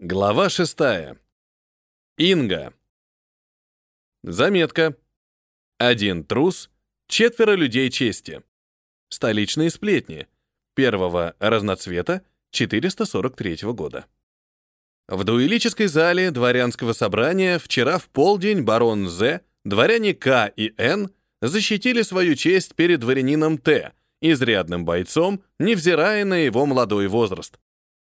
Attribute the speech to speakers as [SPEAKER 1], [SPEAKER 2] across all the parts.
[SPEAKER 1] Глава шестая. Инга. Заметка. Один трус, четверо людей чести. Столичные сплетни. Первого разноцвета 443 года. В дуэлической зале дворянского собрания вчера в полдень барон З, дворяне К и Н защитили свою честь перед дворянином Т, изрядным бойцом, невзирая на его молодой возраст.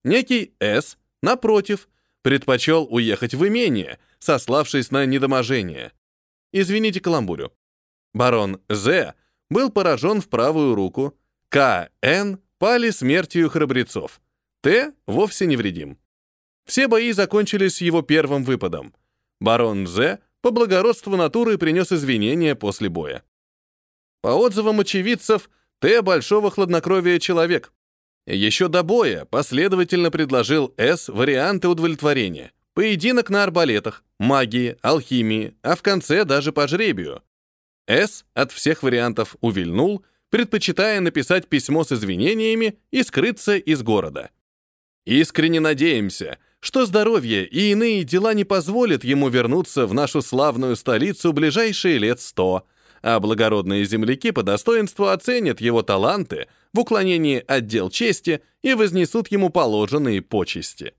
[SPEAKER 1] Некий С Напротив, предпочел уехать в имение, сославшись на недоможение. Извините каламбурю. Барон З был поражен в правую руку, К. Н. пали смертью храбрецов, Т. вовсе невредим. Все бои закончились его первым выпадом. Барон З по благородству натуры принес извинения после боя. По отзывам очевидцев, Т. большого хладнокровия человек. Еще до боя последовательно предложил С варианты удовлетворения. Поединок на арбалетах, магии, алхимии, а в конце даже по жребию. С от всех вариантов увильнул, предпочитая написать письмо с извинениями и скрыться из города. Искренне надеемся, что здоровье и иные дела не позволят ему вернуться в нашу славную столицу ближайшие лет сто, а благородные земляки по достоинству оценят его таланты в уклонении от дел чести и вознесут ему положенные почести.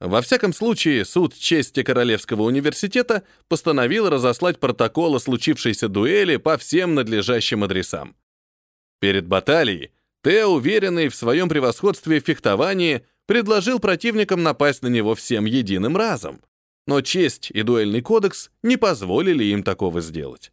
[SPEAKER 1] Во всяком случае, суд чести Королевского университета постановил разослать протокол о случившейся дуэли по всем надлежащим адресам. Перед баталией Тео, уверенный в своем превосходстве в фехтовании, предложил противникам напасть на него всем единым разом. Но честь и дуэльный кодекс не позволили им такого сделать.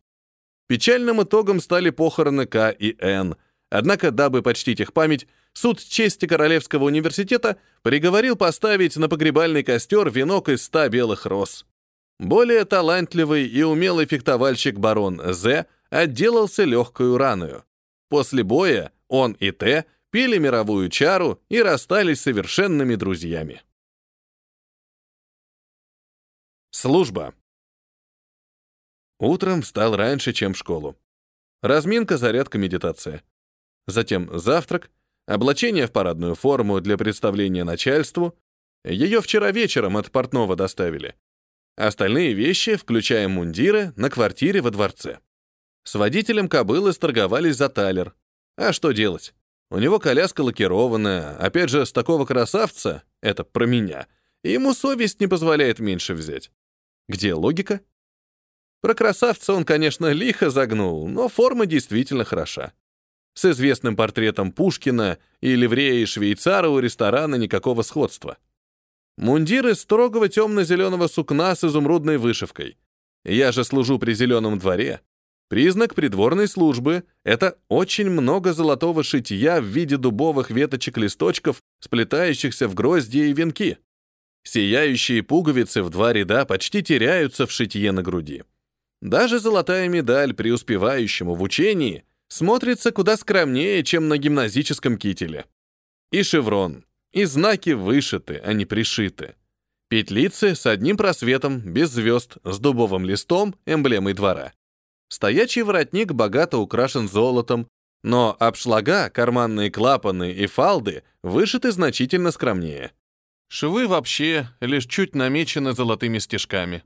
[SPEAKER 1] Печальным итогом стали похороны К и Н. Однако, дабы почтить их память, суд чести Королевского университета приговорил поставить на погребальный костер венок из ста белых роз. Более талантливый и умелый фехтовальщик барон З отделался легкою раною. После боя он и Т пили мировую чару и расстались совершенными друзьями. Служба. Утром встал раньше, чем в школу. Разминка, зарядка, медитация. Затем завтрак, облачение в парадную форму для представления начальству. Ее вчера вечером от портного доставили. Остальные вещи, включая мундиры, на квартире во дворце. С водителем кобылы сторговались за талер. А что делать? У него коляска лакированная, опять же, с такого красавца, это про меня, ему совесть не позволяет меньше взять. Где логика? Про красавца он, конечно, лихо загнул, но форма действительно хороша. С известным портретом Пушкина и ливреей швейцара у ресторана никакого сходства. Мундиры строгого темно-зеленого сукна с изумрудной вышивкой. Я же служу при зеленом дворе. Признак придворной службы — это очень много золотого шитья в виде дубовых веточек-листочков, сплетающихся в грозди и венки. Сияющие пуговицы в два ряда почти теряются в шитье на груди. Даже золотая медаль преуспевающему в учении смотрится куда скромнее, чем на гимназическом кителе. И шеврон, и знаки вышиты, а не пришиты. Петлицы с одним просветом, без звезд, с дубовым листом, эмблемой двора. Стоячий воротник богато украшен золотом, но обшлага, карманные клапаны и фалды вышиты значительно скромнее. Швы вообще лишь чуть намечены золотыми стежками.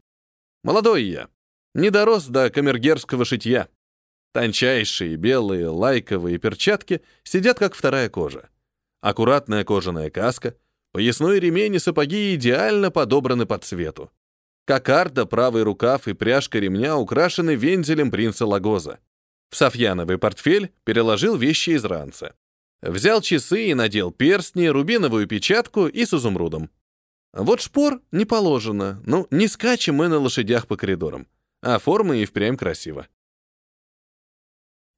[SPEAKER 1] Молодой я, не дорос до камергерского шитья. Тончайшие белые лайковые перчатки сидят как вторая кожа. Аккуратная кожаная каска, поясной ремень и сапоги идеально подобраны по цвету. Кокарда, правый рукав и пряжка ремня украшены вензелем принца Лагоза. В софьяновый портфель переложил вещи из ранца. Взял часы и надел перстни, рубиновую печатку и с изумрудом. Вот шпор не положено, ну, не скачем мы на лошадях по коридорам а форма и впрямь красиво.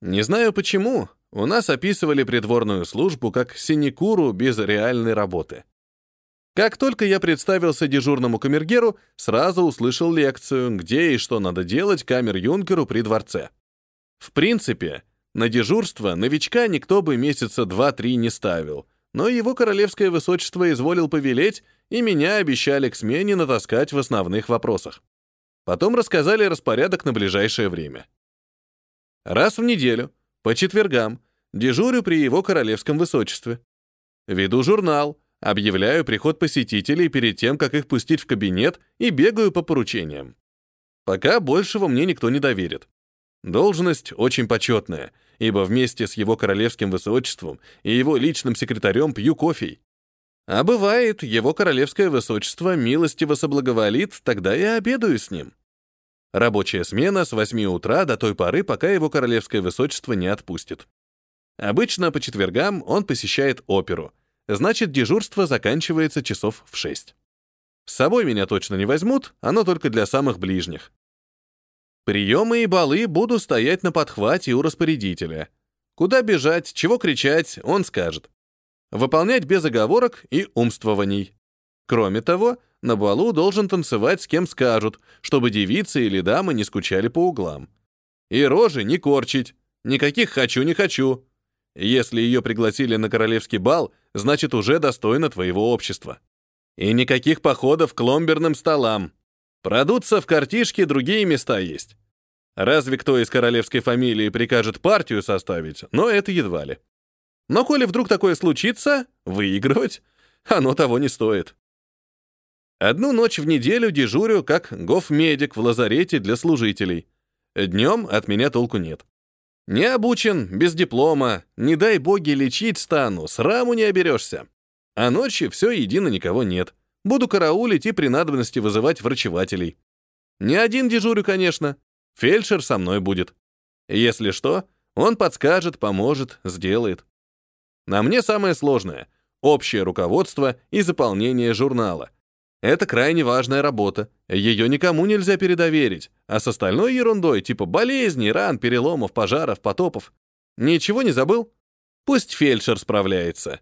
[SPEAKER 1] Не знаю почему, у нас описывали придворную службу как синекуру без реальной работы. Как только я представился дежурному камергеру, сразу услышал лекцию, где и что надо делать камер-юнкеру при дворце. В принципе, на дежурство новичка никто бы месяца два-три не ставил, но его королевское высочество изволил повелеть, и меня обещали к смене натаскать в основных вопросах. Потом рассказали распорядок на ближайшее время. Раз в неделю, по четвергам, дежурю при его королевском высочестве. Веду журнал, Объявляю приход посетителей перед тем, как их пустить в кабинет, и бегаю по поручениям. Пока большего мне никто не доверит. Должность очень почетная, ибо вместе с его королевским высочеством и его личным секретарем пью кофе. А бывает, его королевское высочество милостиво соблаговолит, тогда я обедаю с ним. Рабочая смена с 8 утра до той поры, пока его королевское высочество не отпустит. Обычно по четвергам он посещает оперу, значит, дежурство заканчивается часов в 6. С собой меня точно не возьмут, оно только для самых ближних. Приемы и балы буду стоять на подхвате у распорядителя. Куда бежать, чего кричать, он скажет. Выполнять без оговорок и умствований. Кроме того, на балу должен танцевать с кем скажут, чтобы девицы или дамы не скучали по углам. И рожи не корчить. Никаких «хочу, не хочу». Если ее пригласили на королевский бал, значит, уже достойна твоего общества. И никаких походов к ломберным столам. Продуться в картишке другие места есть. Разве кто из королевской фамилии прикажет партию составить, но это едва ли. Но коли вдруг такое случится, выигрывать, оно того не стоит. Одну ночь в неделю дежурю как гофмедик в лазарете для служителей. Днем от меня толку нет. Не обучен, без диплома, не дай боги лечить стану, сраму не оберешься. А ночью все едино никого нет. Буду караулить и при надобности вызывать врачевателей. Не один дежурю, конечно. Фельдшер со мной будет. Если что, он подскажет, поможет, сделает. На мне самое сложное — общее руководство и заполнение журнала. Это крайне важная работа. Ее никому нельзя передоверить. А с остальной ерундой, типа болезней, ран, переломов, пожаров, потопов. Ничего не забыл? Пусть фельдшер справляется.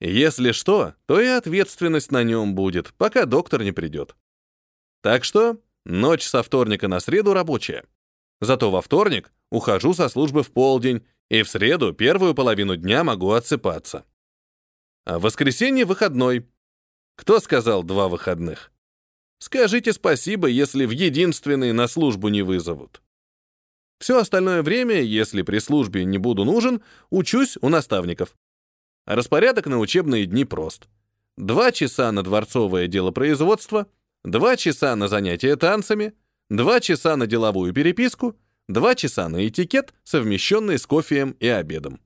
[SPEAKER 1] Если что, то и ответственность на нем будет, пока доктор не придет. Так что ночь со вторника на среду рабочая. Зато во вторник ухожу со службы в полдень, и в среду первую половину дня могу отсыпаться. А в воскресенье выходной. Кто сказал два выходных? Скажите спасибо, если в единственный на службу не вызовут. Все остальное время, если при службе не буду нужен, учусь у наставников. Распорядок на учебные дни прост. Два часа на дворцовое делопроизводство, два часа на занятия танцами, два часа на деловую переписку, два часа на этикет, совмещенный с кофеем и обедом.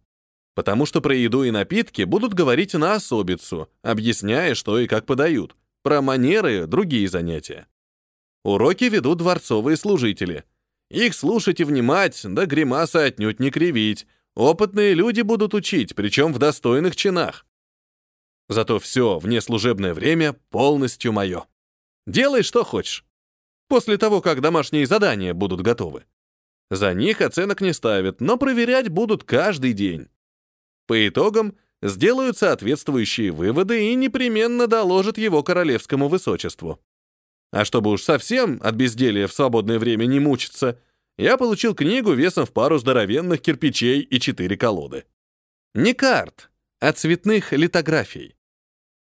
[SPEAKER 1] Потому что про еду и напитки будут говорить на особицу, объясняя, что и как подают. Про манеры — другие занятия. Уроки ведут дворцовые служители. Их слушать и внимать, да гримасы отнюдь не кривить, Опытные люди будут учить, причем в достойных чинах. Зато все внеслужебное время полностью мое. Делай, что хочешь. После того, как домашние задания будут готовы. За них оценок не ставят, но проверять будут каждый день. По итогам сделают соответствующие выводы и непременно доложат его королевскому высочеству. А чтобы уж совсем от безделия в свободное время не мучиться — я получил книгу весом в пару здоровенных кирпичей и четыре колоды. Не карт, а цветных литографий.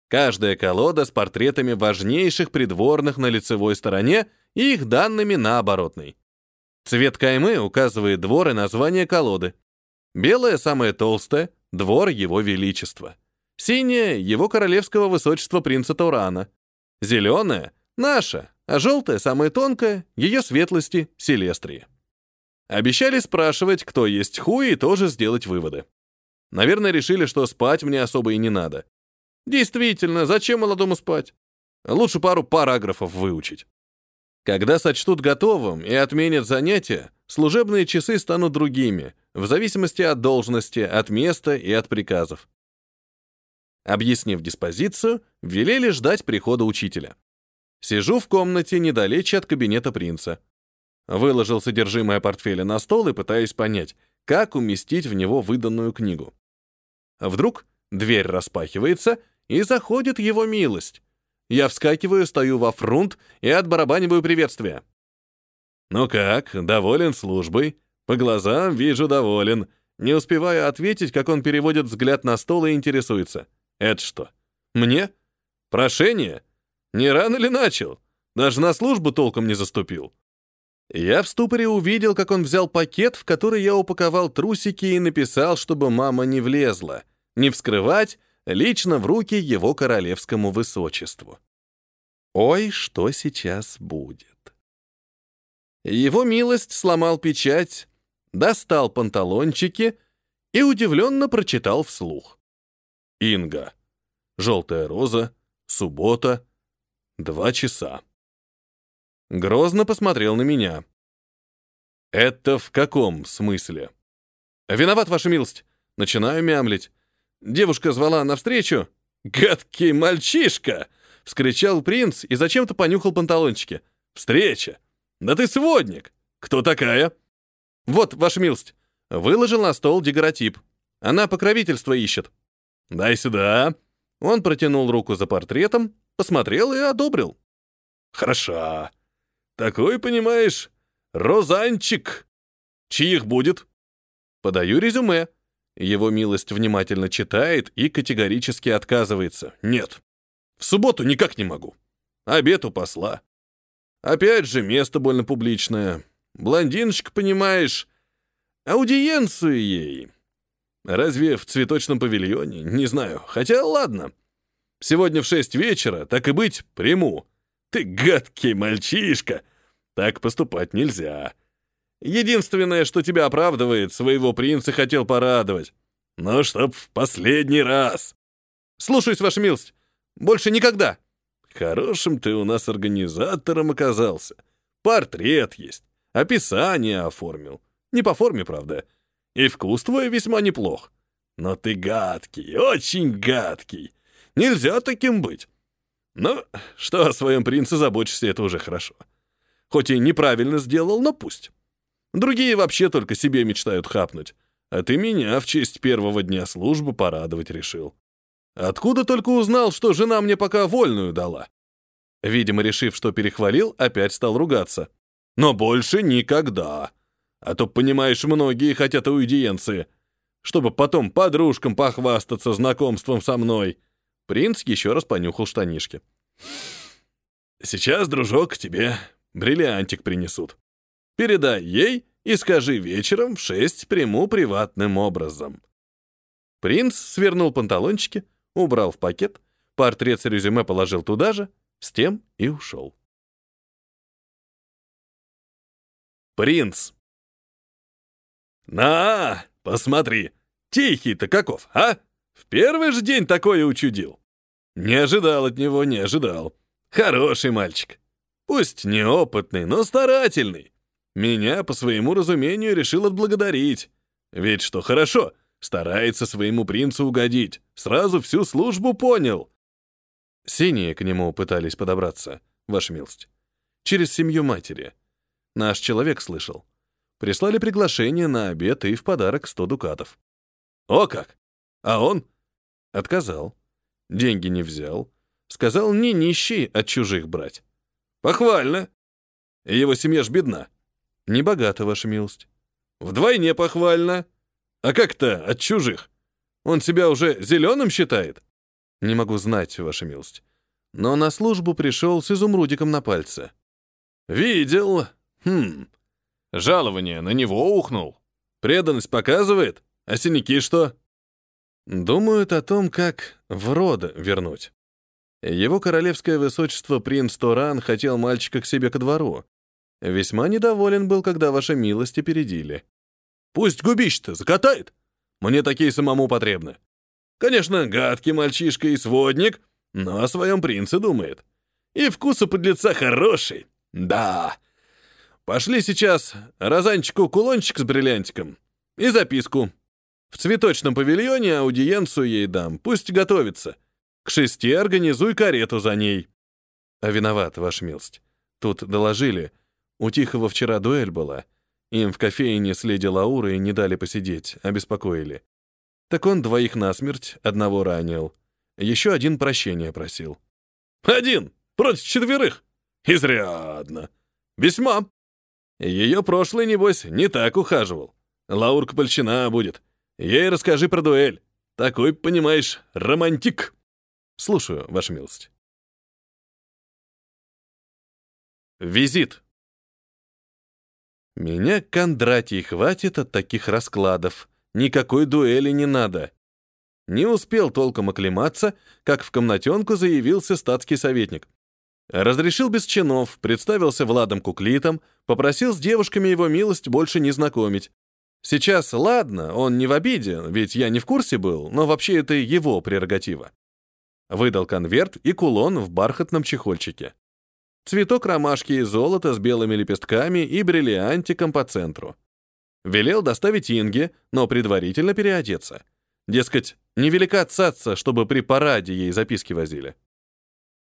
[SPEAKER 1] Каждая колода с портретами важнейших придворных на лицевой стороне и их данными на оборотной. Цвет каймы указывает двор и название колоды. Белая самая толстая — двор его величества. Синяя — его королевского высочества принца Турана. Зеленая — наша, а желтая, самая тонкая, ее светлости — Селестрии. Обещали спрашивать, кто есть хуй, и тоже сделать выводы. Наверное, решили, что спать мне особо и не надо. Действительно, зачем молодому спать? Лучше пару параграфов выучить. Когда сочтут готовым и отменят занятия, служебные часы станут другими, в зависимости от должности, от места и от приказов. Объяснив диспозицию, велели ждать прихода учителя. Сижу в комнате недалече от кабинета принца. Выложил содержимое портфеля на стол и пытаюсь понять, как уместить в него выданную книгу. Вдруг дверь распахивается, и заходит его милость. Я вскакиваю, стою во фрунт и отбарабаниваю приветствие. «Ну как, доволен службой?» По глазам вижу доволен. Не успеваю ответить, как он переводит взгляд на стол и интересуется. «Это что? Мне? Прошение? Не рано ли начал? Даже на службу толком не заступил». Я в ступоре увидел, как он взял пакет, в который я упаковал трусики и написал, чтобы мама не влезла. Не вскрывать, лично в руки его королевскому высочеству. Ой, что сейчас будет? Его милость сломал печать, достал панталончики и удивленно прочитал вслух. Инга. Желтая роза. Суббота. Два часа. Грозно посмотрел на меня. «Это в каком смысле?» «Виноват, ваша милость. Начинаю мямлить. Девушка звала навстречу. «Гадкий мальчишка!» — вскричал принц и зачем-то понюхал панталончики. «Встреча! Да ты сводник! Кто такая?» «Вот, ваша милость». Выложил на стол дегоротип. Она покровительство ищет. «Дай сюда». Он протянул руку за портретом, посмотрел и одобрил. «Хороша. Такой, понимаешь, розанчик. Чьих будет?» Подаю резюме. Его милость внимательно читает и категорически отказывается. «Нет, в субботу никак не могу. Обед у посла. Опять же, место больно публичное. Блондиночка, понимаешь, аудиенцию ей. Разве в цветочном павильоне? Не знаю. Хотя ладно. Сегодня в шесть вечера, так и быть, приму. Ты гадкий мальчишка. Так поступать нельзя. Единственное, что тебя оправдывает, своего принца хотел порадовать. Но чтоб в последний раз. Слушаюсь, ваша милость. Больше никогда. Хорошим ты у нас организатором оказался. Портрет есть. Описание оформил. Не по форме, правда. И вкус твой весьма неплох. Но ты гадкий, очень гадкий. Нельзя таким быть. Но что о своем принце заботишься, это уже хорошо. Хоть и неправильно сделал, но пусть. Другие вообще только себе мечтают хапнуть. А ты меня в честь первого дня службы порадовать решил. Откуда только узнал, что жена мне пока вольную дала? Видимо, решив, что перехвалил, опять стал ругаться. Но больше никогда. А то, понимаешь, многие хотят аудиенции, чтобы потом подружкам похвастаться знакомством со мной. Принц еще раз понюхал штанишки. «Сейчас, дружок, тебе бриллиантик принесут. Передай ей и скажи вечером в шесть приму приватным образом». Принц свернул панталончики, убрал в пакет, портрет с резюме положил туда же, с тем и ушел. Принц. «На, посмотри, тихий-то каков, а? В первый же день такое учудил. Не ожидал от него, не ожидал. Хороший мальчик. Пусть неопытный, но старательный. Меня, по своему разумению, решил отблагодарить. Ведь что хорошо, старается своему принцу угодить. Сразу всю службу понял. Синие к нему пытались подобраться, ваша милость. Через семью матери. Наш человек слышал. Прислали приглашение на обед и в подарок сто дукатов. О как! А он? Отказал. Деньги не взял. Сказал, не нищий от чужих брать. Похвально. Его семья ж бедна. Не богата, ваша милость. Вдвойне похвально. А как-то от чужих? Он себя уже зеленым считает? Не могу знать, ваша милость. Но на службу пришел с изумрудиком на пальце. Видел. Хм. Жалование на него ухнул. Преданность показывает, а синяки что? Думают о том, как в род вернуть. Его королевское высочество принц Торан хотел мальчика к себе ко двору. Весьма недоволен был, когда ваша милость опередили. Пусть губище-то закатает. Мне такие самому потребны. Конечно, гадкий мальчишка и сводник, но о своем принце думает. И вкус у подлеца хороший. Да. Пошли сейчас розанчику кулончик с бриллиантиком и записку. В цветочном павильоне аудиенцию ей дам, пусть готовится. К шести организуй карету за ней. А виноват, ваша милость. Тут доложили. У Тихого вчера дуэль была. Им в кофейне с леди Лаурой не дали посидеть, обеспокоили. Так он двоих насмерть, одного ранил. Еще один прощения просил. Один против четверых. Изрядно. Весьма. Ее прошлый, небось, не так ухаживал. Лаурка польщина будет. Ей расскажи про дуэль. Такой, понимаешь, романтик. Слушаю, ваша милость. Визит. Меня, Кондратий, хватит от таких раскладов. Никакой дуэли не надо. Не успел толком оклематься, как в комнатенку заявился статский советник. Разрешил без чинов, представился Владом Куклитом, попросил с девушками его милость больше не знакомить. Сейчас, ладно, он не в обиде, ведь я не в курсе был, но вообще это его прерогатива. Выдал конверт и кулон в бархатном чехольчике. Цветок ромашки из золота с белыми лепестками и бриллиантиком по центру. Велел доставить Инге, но предварительно переодеться. Дескать, невелика цаца, чтобы при параде ей записки возили.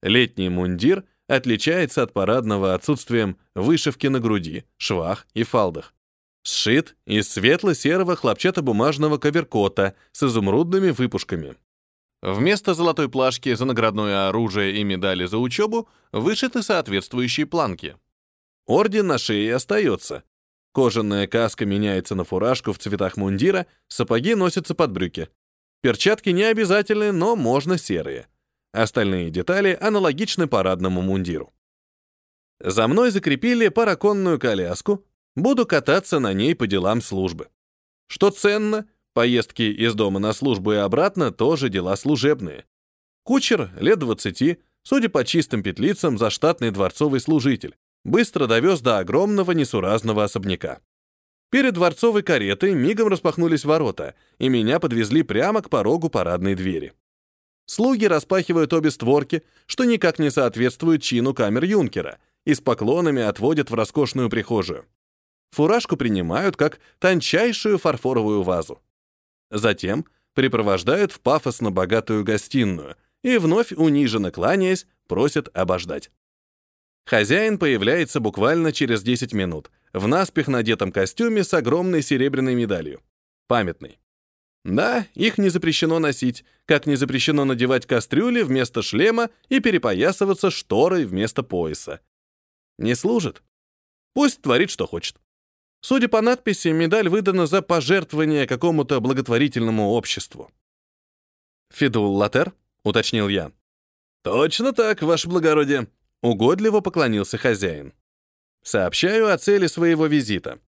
[SPEAKER 1] Летний мундир отличается от парадного отсутствием вышивки на груди, швах и фалдах. Сшит из светло-серого хлопчатобумажного коверкота с изумрудными выпушками. Вместо золотой плашки за наградное оружие и медали за учебу вышиты соответствующие планки. Орден на шее остается. Кожаная каска меняется на фуражку в цветах мундира, сапоги носятся под брюки. Перчатки не обязательны, но можно серые. Остальные детали аналогичны парадному мундиру. За мной закрепили параконную коляску, буду кататься на ней по делам службы. Что ценно, поездки из дома на службу и обратно тоже дела служебные. Кучер, лет 20, судя по чистым петлицам, заштатный дворцовый служитель, быстро довез до огромного несуразного особняка. Перед дворцовой каретой мигом распахнулись ворота, и меня подвезли прямо к порогу парадной двери. Слуги распахивают обе створки, что никак не соответствует чину камер юнкера, и с поклонами отводят в роскошную прихожую. Фуражку принимают как тончайшую фарфоровую вазу. Затем припровождают в пафосно богатую гостиную и, вновь униженно кланяясь, просят обождать. Хозяин появляется буквально через 10 минут, в наспех надетом костюме с огромной серебряной медалью. Памятный. Да, их не запрещено носить, как не запрещено надевать кастрюли вместо шлема и перепоясываться шторой вместо пояса. Не служит? Пусть творит, что хочет. Судя по надписи, медаль выдана за пожертвование какому-то благотворительному обществу. «Фидул Латер?» — уточнил я. «Точно так, ваше благородие», — угодливо поклонился хозяин. «Сообщаю о цели своего визита.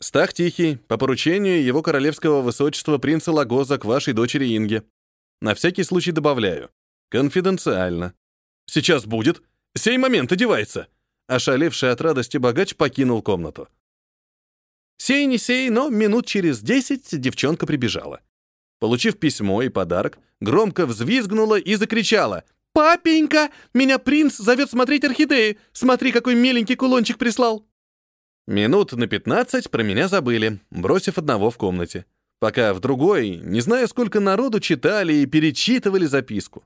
[SPEAKER 1] Стах Тихий, по поручению его королевского высочества принца Лагоза к вашей дочери Инге. На всякий случай добавляю. Конфиденциально. Сейчас будет. Сей момент одевается. Ошалевший от радости богач покинул комнату. Сей не сей, но минут через десять девчонка прибежала. Получив письмо и подарок, громко взвизгнула и закричала. «Папенька, меня принц зовет смотреть орхидеи. Смотри, какой миленький кулончик прислал!» Минут на 15 про меня забыли, бросив одного в комнате. Пока в другой, не знаю, сколько народу читали и перечитывали записку.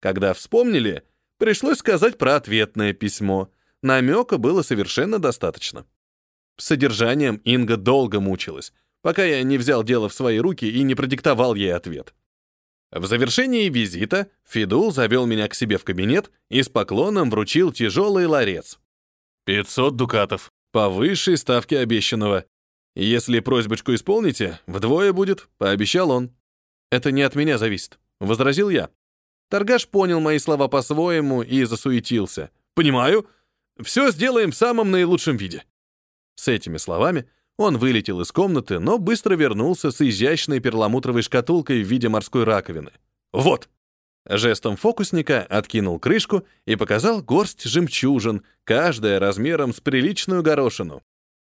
[SPEAKER 1] Когда вспомнили, пришлось сказать про ответное письмо. Намека было совершенно достаточно. С содержанием Инга долго мучилась, пока я не взял дело в свои руки и не продиктовал ей ответ. В завершении визита Фидул завел меня к себе в кабинет и с поклоном вручил тяжелый ларец. «500 дукатов», по высшей ставке обещанного. Если просьбочку исполните, вдвое будет, пообещал он. Это не от меня зависит, возразил я. Торгаш понял мои слова по-своему и засуетился. Понимаю. Все сделаем в самом наилучшем виде. С этими словами он вылетел из комнаты, но быстро вернулся с изящной перламутровой шкатулкой в виде морской раковины. Вот. Жестом фокусника откинул крышку и показал горсть жемчужин, каждая размером с приличную горошину.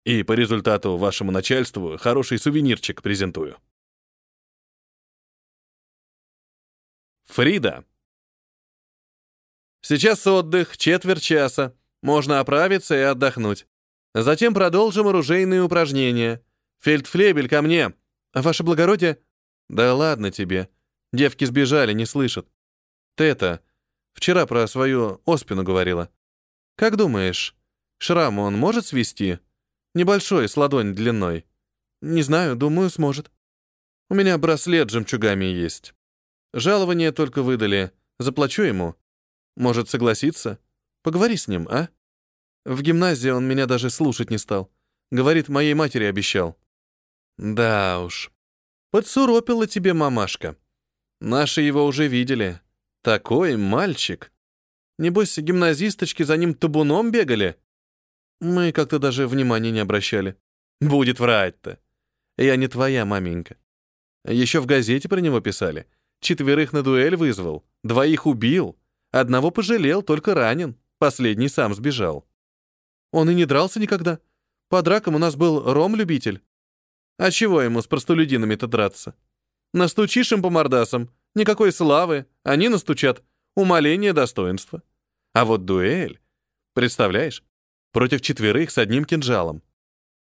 [SPEAKER 1] И по результату вашему начальству хороший сувенирчик презентую. Фрида. Сейчас отдых, четверть часа. Можно оправиться и отдохнуть. Затем продолжим оружейные упражнения. Фельдфлебель ко мне. Ваше благородие? Да ладно тебе. Девки сбежали, не слышат. Это, вчера про свою оспину говорила. Как думаешь, шрам он может свести? Небольшой, с ладонь длиной. Не знаю, думаю, сможет. У меня браслет с жемчугами есть. Жалование только выдали. Заплачу ему. Может, согласиться? Поговори с ним, а? В гимназии он меня даже слушать не стал. Говорит, моей матери обещал. Да уж. Подсуропила тебе мамашка. Наши его уже видели. Такой мальчик. Небось, гимназисточки за ним табуном бегали? Мы как-то даже внимания не обращали. Будет врать-то. Я не твоя маменька. Еще в газете про него писали. четверых на дуэль вызвал, двоих убил, одного пожалел, только ранен, последний сам сбежал. Он и не дрался никогда. По дракам у нас был ром-любитель. А чего ему с простолюдинами-то драться? Настучишь им по мордасам, никакой славы, они настучат, умоление достоинства. А вот дуэль, представляешь, против четверых с одним кинжалом.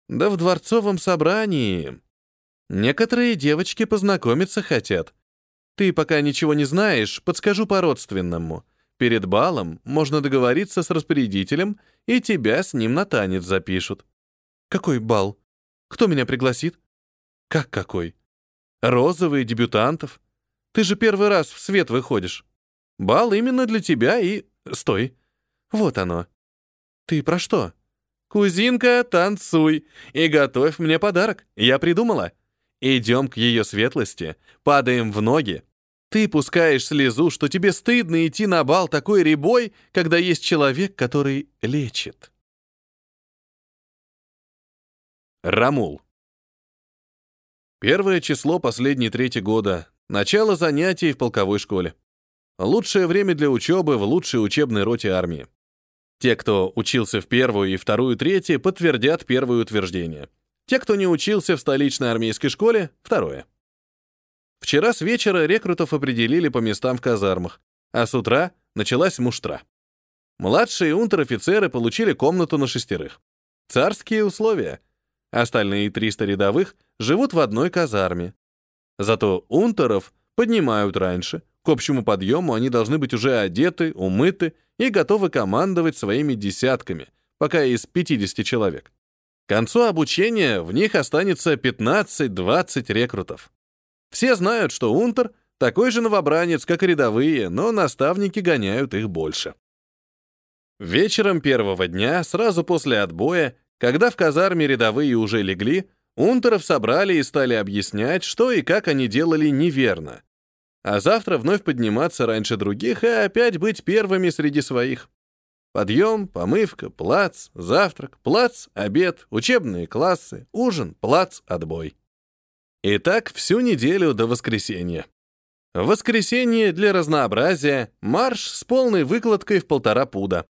[SPEAKER 1] Да в дворцовом собрании. Некоторые девочки познакомиться хотят. Ты пока ничего не знаешь, подскажу по-родственному. Перед балом можно договориться с распорядителем, и тебя с ним на танец запишут. Какой бал? Кто меня пригласит? Как какой? Розовые дебютантов. Ты же первый раз в свет выходишь. Бал именно для тебя и... Стой. Вот оно. Ты про что? Кузинка, танцуй и готовь мне подарок. Я придумала. Идем к ее светлости, падаем в ноги. Ты пускаешь слезу, что тебе стыдно идти на бал такой ребой, когда есть человек, который лечит. Рамул. Первое число последней трети года. Начало занятий в полковой школе. Лучшее время для учебы в лучшей учебной роте армии. Те, кто учился в первую и вторую трети, подтвердят первое утверждение. Те, кто не учился в столичной армейской школе, второе. Вчера с вечера рекрутов определили по местам в казармах, а с утра началась муштра. Младшие унтер-офицеры получили комнату на шестерых. Царские условия. Остальные 300 рядовых живут в одной казарме. Зато унтеров поднимают раньше. К общему подъему они должны быть уже одеты, умыты и готовы командовать своими десятками, пока из 50 человек. К концу обучения в них останется 15-20 рекрутов. Все знают, что унтер — такой же новобранец, как и рядовые, но наставники гоняют их больше. Вечером первого дня, сразу после отбоя, когда в казарме рядовые уже легли, унтеров собрали и стали объяснять, что и как они делали неверно. А завтра вновь подниматься раньше других и опять быть первыми среди своих. Подъем, помывка, плац, завтрак, плац, обед, учебные классы, ужин, плац, отбой. И так всю неделю до воскресенья. В воскресенье для разнообразия марш с полной выкладкой в полтора пуда.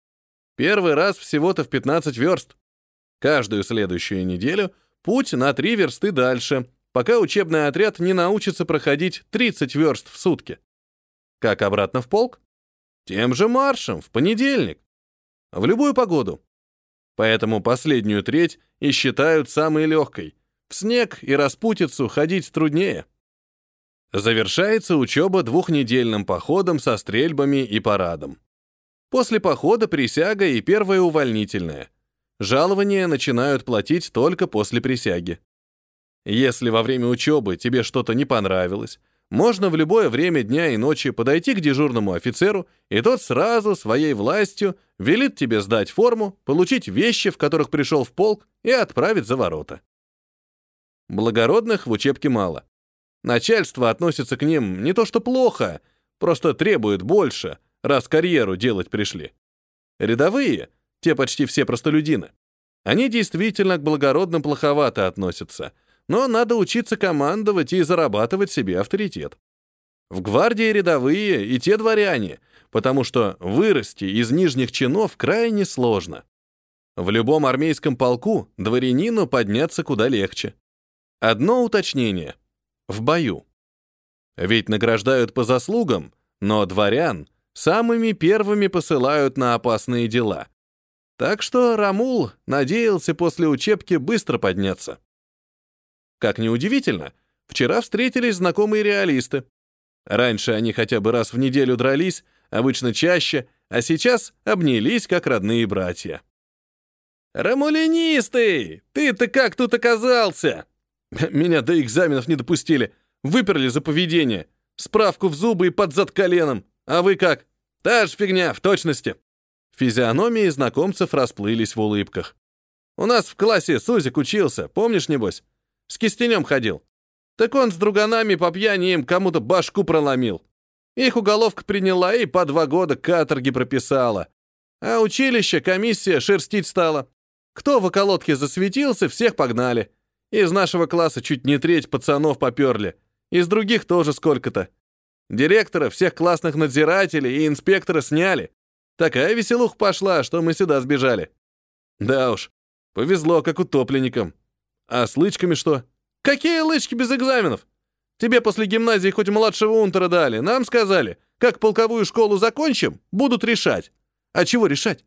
[SPEAKER 1] Первый раз всего-то в 15 верст. Каждую следующую неделю путь на три версты дальше, пока учебный отряд не научится проходить 30 верст в сутки. Как обратно в полк? Тем же маршем, в понедельник. В любую погоду. Поэтому последнюю треть и считают самой легкой. В снег и распутицу ходить труднее. Завершается учеба двухнедельным походом со стрельбами и парадом. После похода присяга и первое увольнительное – Жалования начинают платить только после присяги. Если во время учебы тебе что-то не понравилось, можно в любое время дня и ночи подойти к дежурному офицеру, и тот сразу своей властью велит тебе сдать форму, получить вещи, в которых пришел в полк, и отправить за ворота. Благородных в учебке мало. Начальство относится к ним не то что плохо, просто требует больше, раз карьеру делать пришли. Рядовые — те почти все простолюдины. Они действительно к благородным плоховато относятся, но надо учиться командовать и зарабатывать себе авторитет. В гвардии рядовые и те дворяне, потому что вырасти из нижних чинов крайне сложно. В любом армейском полку дворянину подняться куда легче. Одно уточнение. В бою. Ведь награждают по заслугам, но дворян самыми первыми посылают на опасные дела, так что Рамул надеялся после учебки быстро подняться. Как ни удивительно, вчера встретились знакомые реалисты. Раньше они хотя бы раз в неделю дрались, обычно чаще, а сейчас обнялись как родные братья. «Рамулинисты! Ты-то как тут оказался?» «Меня до экзаменов не допустили. Выперли за поведение. Справку в зубы и под зад коленом. А вы как? Та же фигня, в точности». Физиономии знакомцев расплылись в улыбках. «У нас в классе Сузик учился, помнишь, небось? С кистенем ходил. Так он с друганами по пьяни кому-то башку проломил. Их уголовка приняла и по два года каторги прописала. А училище комиссия шерстить стала. Кто в околотке засветился, всех погнали. Из нашего класса чуть не треть пацанов поперли. Из других тоже сколько-то. Директора, всех классных надзирателей и инспектора сняли. Такая веселуха пошла, что мы сюда сбежали. Да уж, повезло, как утопленникам. А с лычками что? Какие лычки без экзаменов? Тебе после гимназии хоть младшего унтера дали, нам сказали, как полковую школу закончим, будут решать. А чего решать?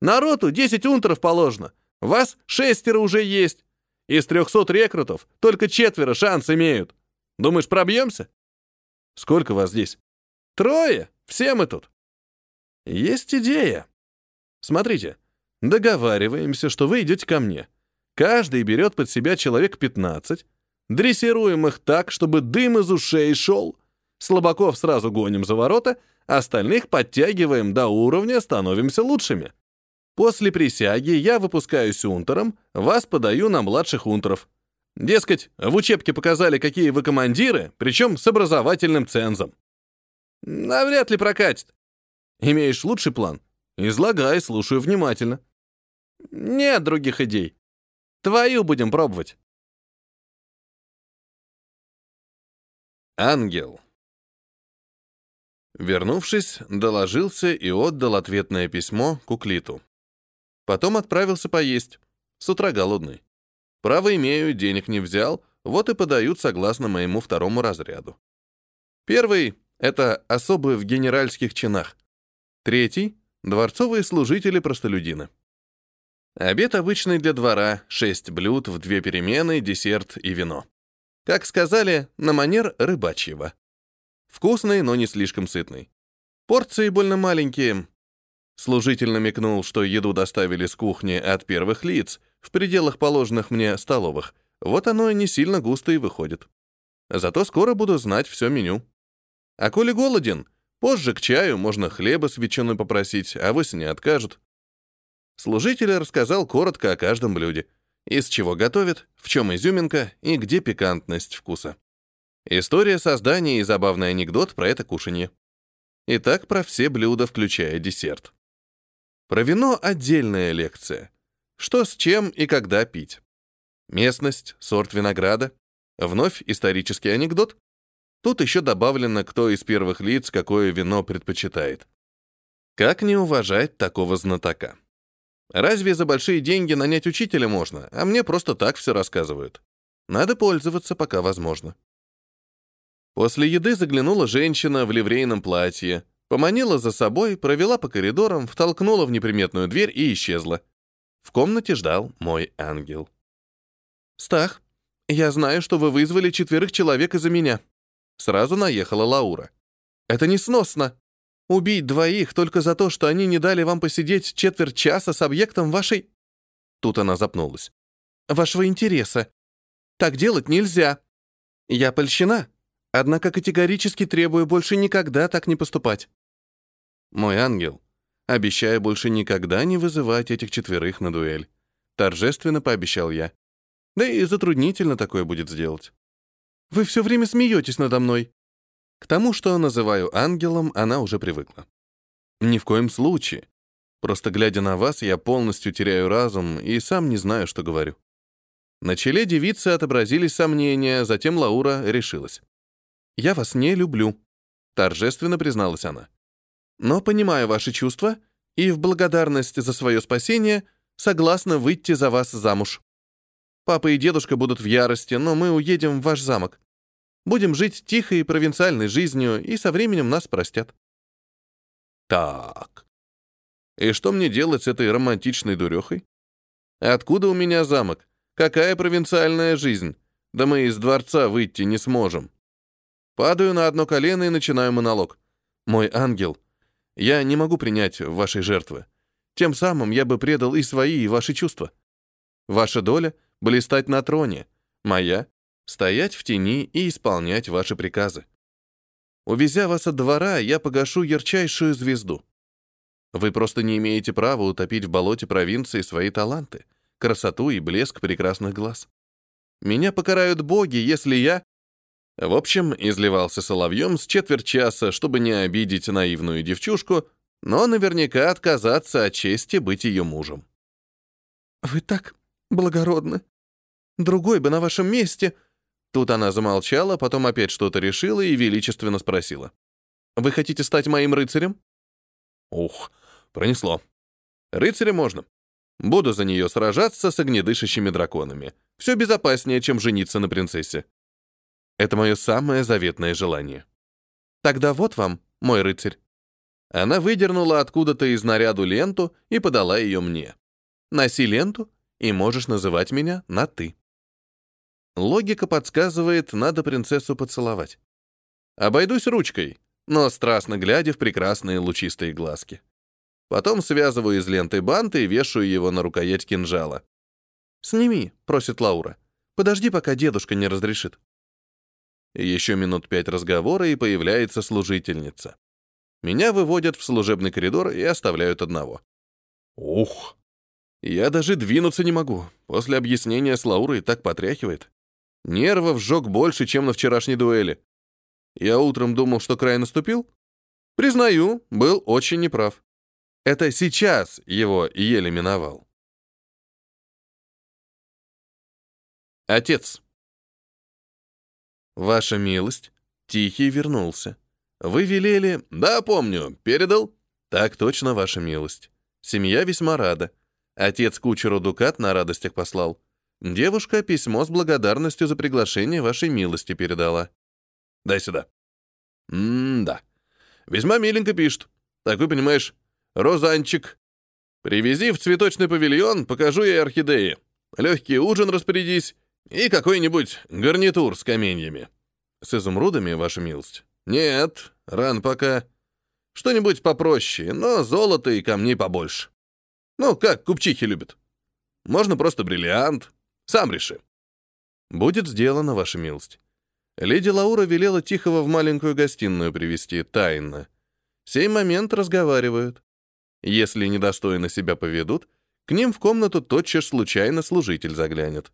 [SPEAKER 1] Народу 10 унтеров положено. Вас шестеро уже есть. Из 300 рекрутов только четверо шанс имеют. Думаешь, пробьемся? Сколько вас здесь? Трое. Все мы тут. Есть идея. Смотрите, договариваемся, что вы идете ко мне. Каждый берет под себя человек 15, дрессируем их так, чтобы дым из ушей шел, слабаков сразу гоним за ворота, остальных подтягиваем до уровня, становимся лучшими. После присяги я выпускаюсь унтером, вас подаю на младших унтеров. Дескать, в учебке показали, какие вы командиры, причем с образовательным цензом. Навряд ли прокатит. Имеешь лучший план? Излагай, слушаю внимательно. Нет других идей. Твою будем пробовать. Ангел. Вернувшись, доложился и отдал ответное письмо Куклиту. Потом отправился поесть. С утра голодный. Право имею, денег не взял, вот и подают согласно моему второму разряду. Первый — это особые в генеральских чинах. Третий — дворцовые служители-простолюдины. Обед обычный для двора, шесть блюд в две перемены, десерт и вино. Как сказали, на манер рыбачьего. Вкусный, но не слишком сытный. Порции больно маленькие. Служитель намекнул, что еду доставили с кухни от первых лиц — в пределах положенных мне столовых. Вот оно и не сильно густо и выходит. Зато скоро буду знать все меню. А коли голоден, позже к чаю можно хлеба с ветчиной попросить, а вось не откажут. Служитель рассказал коротко о каждом блюде. Из чего готовят, в чем изюминка и где пикантность вкуса. История создания и забавный анекдот про это кушанье. И так про все блюда, включая десерт. Про вино отдельная лекция. Что с чем и когда пить. Местность, сорт винограда. Вновь исторический анекдот. Тут еще добавлено, кто из первых лиц какое вино предпочитает. Как не уважать такого знатока? Разве за большие деньги нанять учителя можно, а мне просто так все рассказывают? Надо пользоваться, пока возможно. После еды заглянула женщина в ливрейном платье, поманила за собой, провела по коридорам, втолкнула в неприметную дверь и исчезла. В комнате ждал мой ангел. «Стах, я знаю, что вы вызвали четверых человек из-за меня». Сразу наехала Лаура. «Это несносно. Убить двоих только за то, что они не дали вам посидеть четверть часа с объектом вашей...» Тут она запнулась. «Вашего интереса. Так делать нельзя. Я польщена, однако категорически требую больше никогда так не поступать». «Мой ангел, обещая больше никогда не вызывать этих четверых на дуэль. Торжественно пообещал я. Да и затруднительно такое будет сделать. Вы все время смеетесь надо мной. К тому, что называю ангелом, она уже привыкла. Ни в коем случае. Просто глядя на вас, я полностью теряю разум и сам не знаю, что говорю. На челе девицы отобразились сомнения, затем Лаура решилась. «Я вас не люблю», — торжественно призналась она. Но понимаю ваши чувства и в благодарность за свое спасение согласна выйти за вас замуж. Папа и дедушка будут в ярости, но мы уедем в ваш замок. Будем жить тихой и провинциальной жизнью, и со временем нас простят. Так. И что мне делать с этой романтичной дурехой? Откуда у меня замок? Какая провинциальная жизнь? Да мы из дворца выйти не сможем. Падаю на одно колено и начинаю монолог. Мой ангел, я не могу принять вашей жертвы. Тем самым я бы предал и свои, и ваши чувства. Ваша доля — блистать на троне, моя — стоять в тени и исполнять ваши приказы. Увезя вас от двора, я погашу ярчайшую звезду. Вы просто не имеете права утопить в болоте провинции свои таланты, красоту и блеск прекрасных глаз. Меня покарают боги, если я в общем, изливался соловьем с четверть часа, чтобы не обидеть наивную девчушку, но наверняка отказаться от чести быть ее мужем. «Вы так благородны. Другой бы на вашем месте...» Тут она замолчала, потом опять что-то решила и величественно спросила. Вы хотите стать моим рыцарем? Ух, пронесло. Рыцарем можно. Буду за нее сражаться с огнедышащими драконами. Все безопаснее, чем жениться на принцессе. Это мое самое заветное желание. Тогда вот вам, мой рыцарь. Она выдернула откуда-то из наряду ленту и подала ее мне. Носи ленту, и можешь называть меня на «ты». Логика подсказывает, надо принцессу поцеловать. Обойдусь ручкой, но страстно глядя в прекрасные лучистые глазки. Потом связываю из ленты бант и вешаю его на рукоять кинжала. «Сними», — просит Лаура. «Подожди, пока дедушка не разрешит». Еще минут пять разговора, и появляется служительница. Меня выводят в служебный коридор и оставляют одного. Ух! Я даже двинуться не могу. После объяснения с Лаурой так потряхивает. Нервов сжег больше, чем на вчерашней дуэли. Я утром думал, что край наступил. Признаю, был очень неправ. Это сейчас его еле миновал. Отец. Ваша милость, Тихий вернулся. Вы велели... Да, помню. Передал? Так точно, ваша милость. Семья весьма рада. Отец кучеру дукат на радостях послал. Девушка письмо с благодарностью за приглашение вашей милости передала. Дай сюда. М-да. Весьма миленько пишет. Такой, понимаешь, розанчик. Привези в цветочный павильон, покажу ей орхидеи. Легкий ужин распорядись и какой-нибудь гарнитур с каменьями. С изумрудами, ваша милость. Нет, ран пока. Что-нибудь попроще, но золото и камней побольше. Ну, как купчихи любят. Можно просто бриллиант, сам реши. Будет сделано, ваша милость. Леди Лаура велела Тихого в маленькую гостиную привести тайно. Сей момент разговаривают. Если недостойно себя поведут, к ним в комнату тотчас случайно служитель заглянет.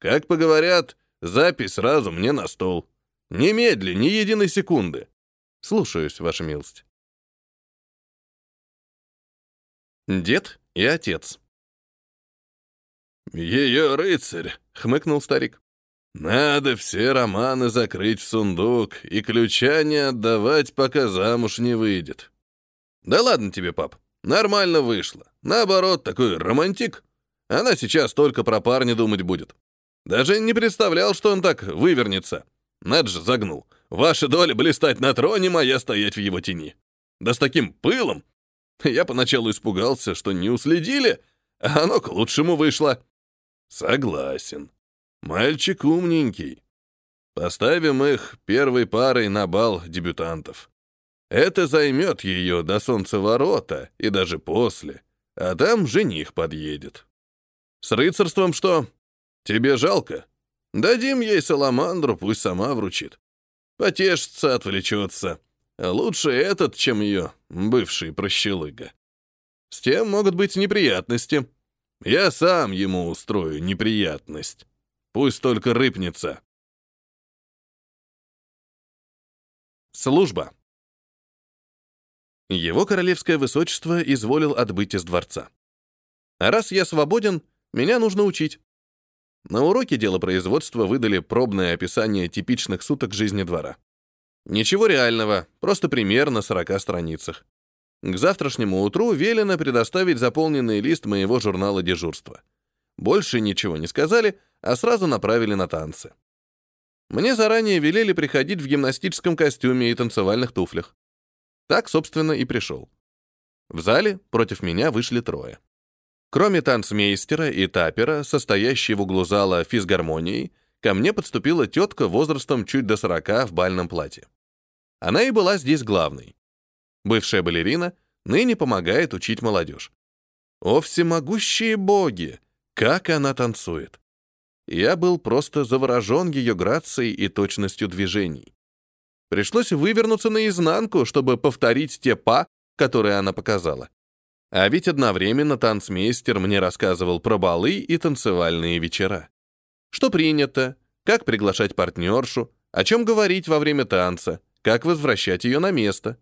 [SPEAKER 1] Как поговорят, запись сразу мне на стол. Немедли, ни единой секунды. Слушаюсь, ваша милость. Дед и отец. «Ее рыцарь!» — хмыкнул старик. «Надо все романы закрыть в сундук и ключа не отдавать, пока замуж не выйдет». «Да ладно тебе, пап. Нормально вышло. Наоборот, такой романтик. Она сейчас только про парня думать будет. Даже не представлял, что он так вывернется. Надо же, загнул. Ваша доля блистать на троне, моя стоять в его тени. Да с таким пылом! Я поначалу испугался, что не уследили, а оно к лучшему вышло. Согласен. Мальчик умненький. Поставим их первой парой на бал дебютантов. Это займет ее до солнцеворота и даже после, а там жених подъедет. С рыцарством что? Тебе жалко? Дадим ей саламандру, пусть сама вручит. Потешится, отвлечется. Лучше этот, чем ее бывший прощелыга. С тем могут быть неприятности. Я сам ему устрою неприятность. Пусть только рыпнется. Служба. Его королевское высочество изволил отбыть из дворца. Раз я свободен, меня нужно учить. На уроке делопроизводства выдали пробное описание типичных суток жизни двора. Ничего реального, просто пример на 40 страницах. К завтрашнему утру велено предоставить заполненный лист моего журнала дежурства. Больше ничего не сказали, а сразу направили на танцы. Мне заранее велели приходить в гимнастическом костюме и танцевальных туфлях. Так, собственно, и пришел. В зале против меня вышли трое. Кроме танцмейстера и тапера, состоящей в углу зала физгармонией, ко мне подступила тетка возрастом чуть до 40 в бальном платье. Она и была здесь главной. Бывшая балерина ныне помогает учить молодежь. О, всемогущие боги! Как она танцует! Я был просто заворожен ее грацией и точностью движений. Пришлось вывернуться наизнанку, чтобы повторить те па, которые она показала. А ведь одновременно танцмейстер мне рассказывал про балы и танцевальные вечера. Что принято, как приглашать партнершу, о чем говорить во время танца, как возвращать ее на место.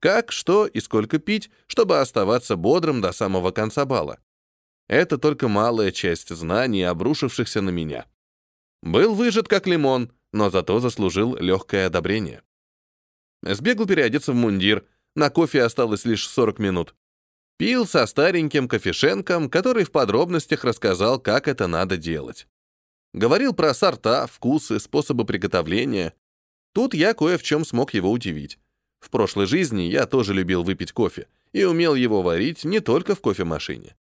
[SPEAKER 1] Как, что и сколько пить, чтобы оставаться бодрым до самого конца бала. Это только малая часть знаний, обрушившихся на меня. Был выжат как лимон, но зато заслужил легкое одобрение. Сбегал переодеться в мундир. На кофе осталось лишь 40 минут. Пил со стареньким кофешенком, который в подробностях рассказал, как это надо делать. Говорил про сорта, вкусы, способы приготовления. Тут я кое в чем смог его удивить. В прошлой жизни я тоже любил выпить кофе и умел его варить не только в кофемашине.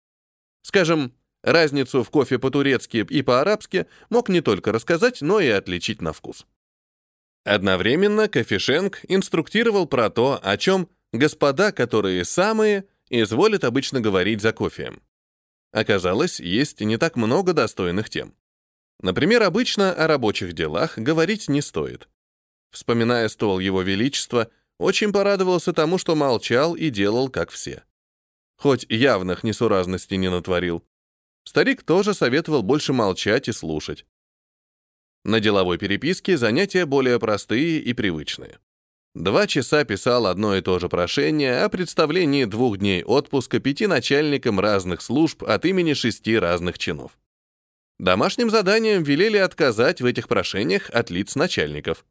[SPEAKER 1] Скажем, разницу в кофе по-турецки и по-арабски мог не только рассказать, но и отличить на вкус. Одновременно Кофешенк инструктировал про то, о чем господа, которые самые, изволят обычно говорить за кофеем. Оказалось, есть не так много достойных тем. Например, обычно о рабочих делах говорить не стоит. Вспоминая стол Его Величества, очень порадовался тому, что молчал и делал, как все. Хоть явных несуразностей не натворил. Старик тоже советовал больше молчать и слушать. На деловой переписке занятия более простые и привычные. Два часа писал одно и то же прошение о представлении двух дней отпуска пяти начальникам разных служб от имени шести разных чинов. Домашним заданием велели отказать в этих прошениях от лиц начальников.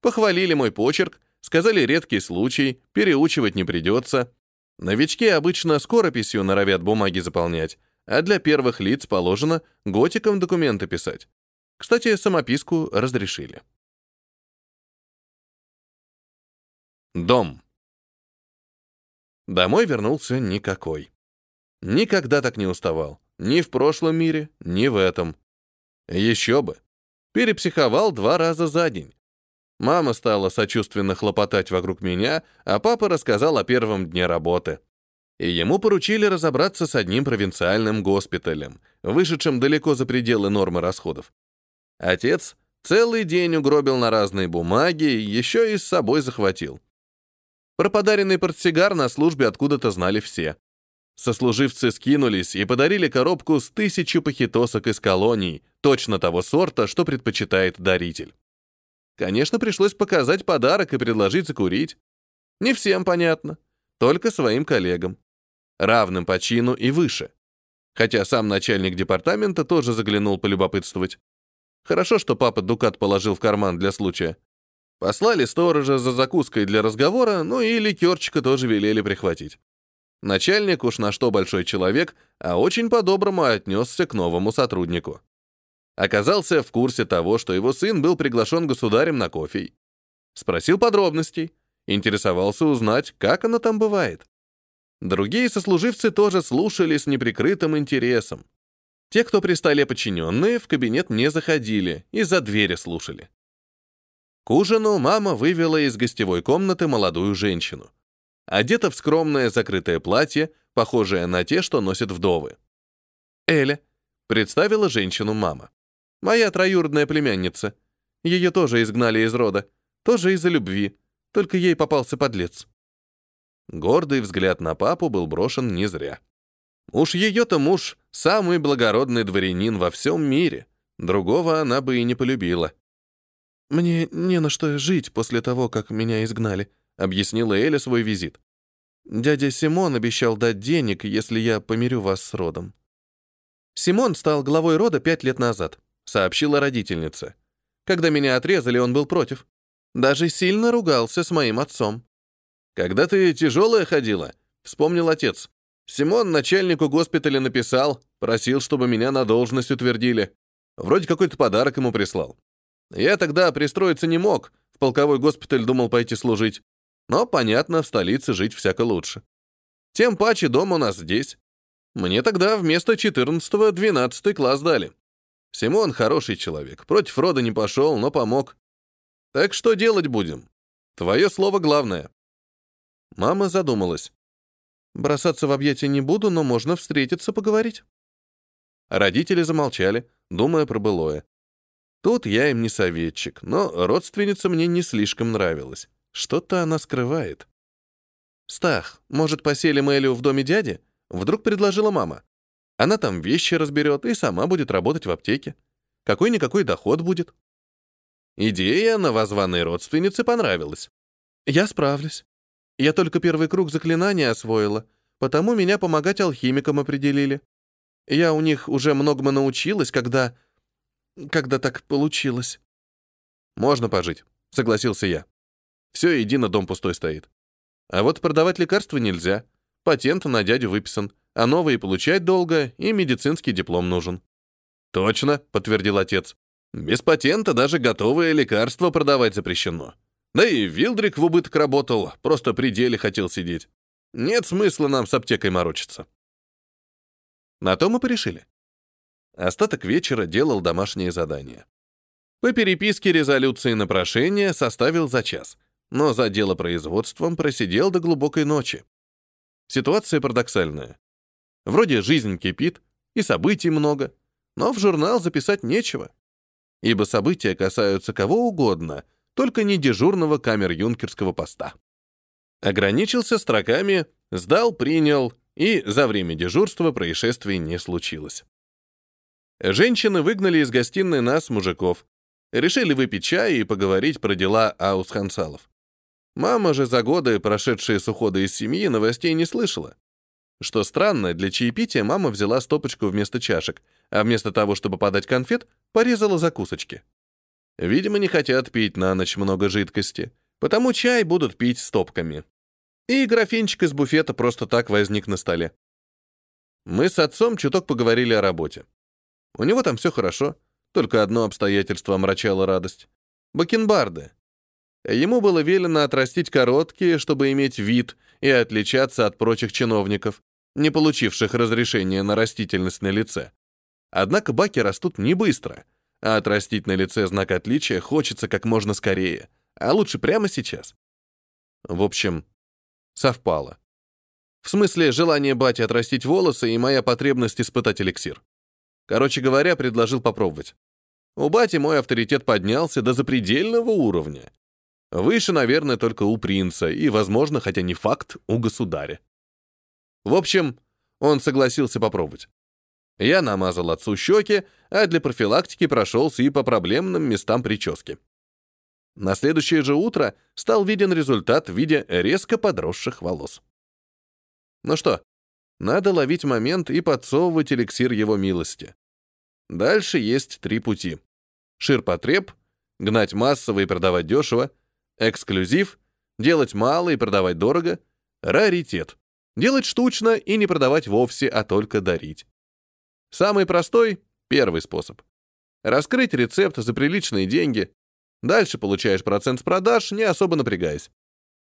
[SPEAKER 1] Похвалили мой почерк, сказали редкий случай, переучивать не придется. Новички обычно скорописью норовят бумаги заполнять, а для первых лиц положено готиком документы писать. Кстати, самописку разрешили. Дом. Домой вернулся никакой. Никогда так не уставал. Ни в прошлом мире, ни в этом. Еще бы. Перепсиховал два раза за день. Мама стала сочувственно хлопотать вокруг меня, а папа рассказал о первом дне работы. И ему поручили разобраться с одним провинциальным госпиталем, вышедшим далеко за пределы нормы расходов. Отец целый день угробил на разные бумаги, еще и с собой захватил. Про подаренный портсигар на службе откуда-то знали все. Сослуживцы скинулись и подарили коробку с тысячу похитосок из колоний, точно того сорта, что предпочитает даритель. Конечно, пришлось показать подарок и предложить закурить. Не всем понятно, только своим коллегам. Равным по чину и выше. Хотя сам начальник департамента тоже заглянул полюбопытствовать. Хорошо, что папа дукат положил в карман для случая. Послали сторожа за закуской для разговора, ну и ликерчика тоже велели прихватить. Начальник уж на что большой человек, а очень по-доброму отнесся к новому сотруднику. Оказался в курсе того, что его сын был приглашен государем на кофе. Спросил подробностей, интересовался узнать, как оно там бывает. Другие сослуживцы тоже слушали с неприкрытым интересом. Те, кто при столе подчиненные, в кабинет не заходили и за двери слушали. К ужину мама вывела из гостевой комнаты молодую женщину. Одета в скромное закрытое платье, похожее на те, что носят вдовы. «Эля», — представила женщину мама. «Моя троюродная племянница. Ее тоже изгнали из рода. Тоже из-за любви. Только ей попался подлец». Гордый взгляд на папу был брошен не зря. Уж ее-то муж — самый благородный дворянин во всем мире. Другого она бы и не полюбила. «Мне не на что жить после того, как меня изгнали», — объяснила Эля свой визит. «Дядя Симон обещал дать денег, если я помирю вас с родом». «Симон стал главой рода пять лет назад», — сообщила родительница. «Когда меня отрезали, он был против. Даже сильно ругался с моим отцом». «Когда ты тяжелая ходила», — вспомнил отец. «Симон начальнику госпиталя написал, просил, чтобы меня на должность утвердили. Вроде какой-то подарок ему прислал. Я тогда пристроиться не мог, в полковой госпиталь думал пойти служить. Но, понятно, в столице жить всяко лучше. Тем паче дом у нас здесь. Мне тогда вместо 14-го 12 класс дали. Симон хороший человек, против рода не пошел, но помог. Так что делать будем? Твое слово главное. Мама задумалась. Бросаться в объятия не буду, но можно встретиться, поговорить. Родители замолчали, думая про былое. Тут я им не советчик, но родственница мне не слишком нравилась. Что-то она скрывает. «Стах, может, поселим Элю в доме дяди?» Вдруг предложила мама. Она там вещи разберет и сама будет работать в аптеке. Какой-никакой доход будет. Идея новозваной родственнице понравилась. «Я справлюсь. Я только первый круг заклинания освоила, потому меня помогать алхимикам определили. Я у них уже многому научилась, когда когда так получилось. Можно пожить, согласился я. Все едино дом пустой стоит. А вот продавать лекарства нельзя. Патент на дядю выписан, а новые получать долго, и медицинский диплом нужен. Точно, подтвердил отец. Без патента даже готовые лекарства продавать запрещено. Да и Вилдрик в убыток работал, просто при деле хотел сидеть. Нет смысла нам с аптекой морочиться. На то мы порешили. Остаток вечера делал домашние задания. По переписке резолюции на прошение составил за час, но за делопроизводством просидел до глубокой ночи. Ситуация парадоксальная. Вроде жизнь кипит, и событий много, но в журнал записать нечего. Ибо события касаются кого угодно, только не дежурного камер-юнкерского поста. Ограничился строками «сдал, принял», и за время дежурства происшествий не случилось. Женщины выгнали из гостиной нас, мужиков. Решили выпить чай и поговорить про дела аусхансалов. Мама же за годы, прошедшие с ухода из семьи, новостей не слышала. Что странно, для чаепития мама взяла стопочку вместо чашек, а вместо того, чтобы подать конфет, порезала закусочки. Видимо, не хотят пить на ночь много жидкости, потому чай будут пить стопками. И графинчик из буфета просто так возник на столе. Мы с отцом чуток поговорили о работе. У него там все хорошо, только одно обстоятельство омрачало радость. Бакенбарды. Ему было велено отрастить короткие, чтобы иметь вид и отличаться от прочих чиновников, не получивших разрешения на растительность на лице. Однако баки растут не быстро, а отрастить на лице знак отличия хочется как можно скорее, а лучше прямо сейчас. В общем, совпало. В смысле, желание бати отрастить волосы и моя потребность испытать эликсир. Короче говоря, предложил попробовать. У бати мой авторитет поднялся до запредельного уровня. Выше, наверное, только у принца и, возможно, хотя не факт, у государя. В общем, он согласился попробовать. Я намазал отцу щеки, а для профилактики прошелся и по проблемным местам прически. На следующее же утро стал виден результат в виде резко подросших волос. Ну что, надо ловить момент и подсовывать эликсир его милости. Дальше есть три пути. Ширпотреб, гнать массово и продавать дешево, эксклюзив, делать мало и продавать дорого, раритет, делать штучно и не продавать вовсе, а только дарить. Самый простой — первый способ. Раскрыть рецепт за приличные деньги, Дальше получаешь процент с продаж, не особо напрягаясь.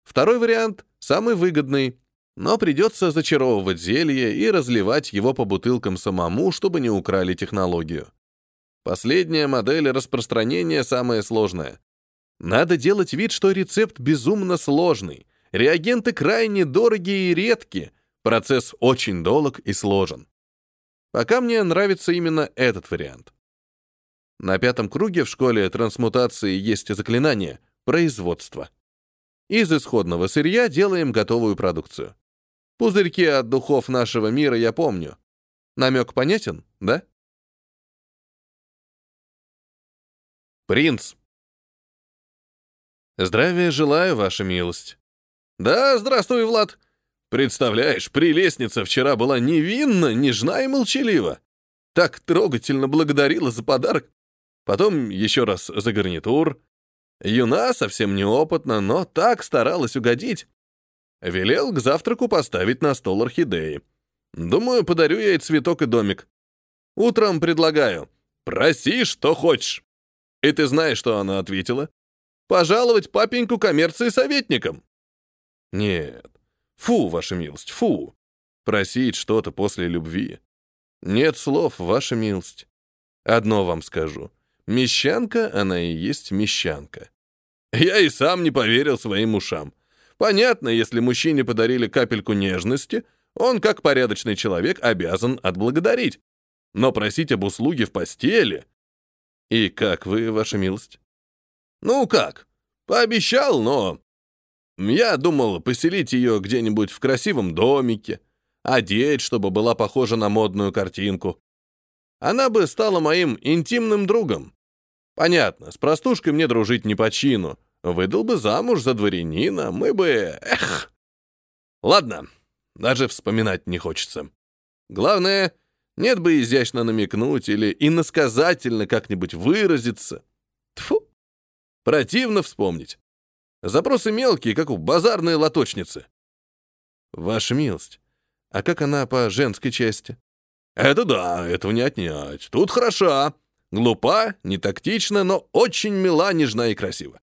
[SPEAKER 1] Второй вариант — самый выгодный, но придется зачаровывать зелье и разливать его по бутылкам самому, чтобы не украли технологию. Последняя модель распространения самая сложная. Надо делать вид, что рецепт безумно сложный, реагенты крайне дорогие и редкие, процесс очень долг и сложен. Пока мне нравится именно этот вариант. На пятом круге в школе трансмутации есть заклинание «производство». Из исходного сырья делаем готовую продукцию. Пузырьки от духов нашего мира я помню. Намек понятен, да? Принц. Здравия желаю, ваша милость. Да, здравствуй, Влад. Представляешь, прелестница вчера была невинна, нежна и молчалива. Так трогательно благодарила за подарок. Потом еще раз за гарнитур. Юна совсем неопытна, но так старалась угодить. Велел к завтраку поставить на стол орхидеи. Думаю, подарю ей цветок и домик. Утром предлагаю. Проси, что хочешь. И ты знаешь, что она ответила? Пожаловать папеньку коммерции советником. Нет. Фу, ваша милость, фу. Просить что-то после любви. Нет слов, ваша милость. Одно вам скажу. Мещанка, она и есть мещанка. Я и сам не поверил своим ушам. Понятно, если мужчине подарили капельку нежности, он, как порядочный человек, обязан отблагодарить. Но просить об услуге в постели... И как вы, ваша милость? Ну как? Пообещал, но... Я думал поселить ее где-нибудь в красивом домике, одеть, чтобы была похожа на модную картинку. Она бы стала моим интимным другом. Понятно, с простушкой мне дружить не по чину. Выдал бы замуж за дворянина, мы бы... Эх! Ладно, даже вспоминать не хочется. Главное, нет бы изящно намекнуть или иносказательно как-нибудь выразиться. Тфу, противно вспомнить. Запросы мелкие, как у базарной лоточницы.
[SPEAKER 2] Ваша милость, а как она по женской части?
[SPEAKER 1] Это да, этого не отнять. Тут хороша. Глупа, не тактична, но очень мила, нежна и красива.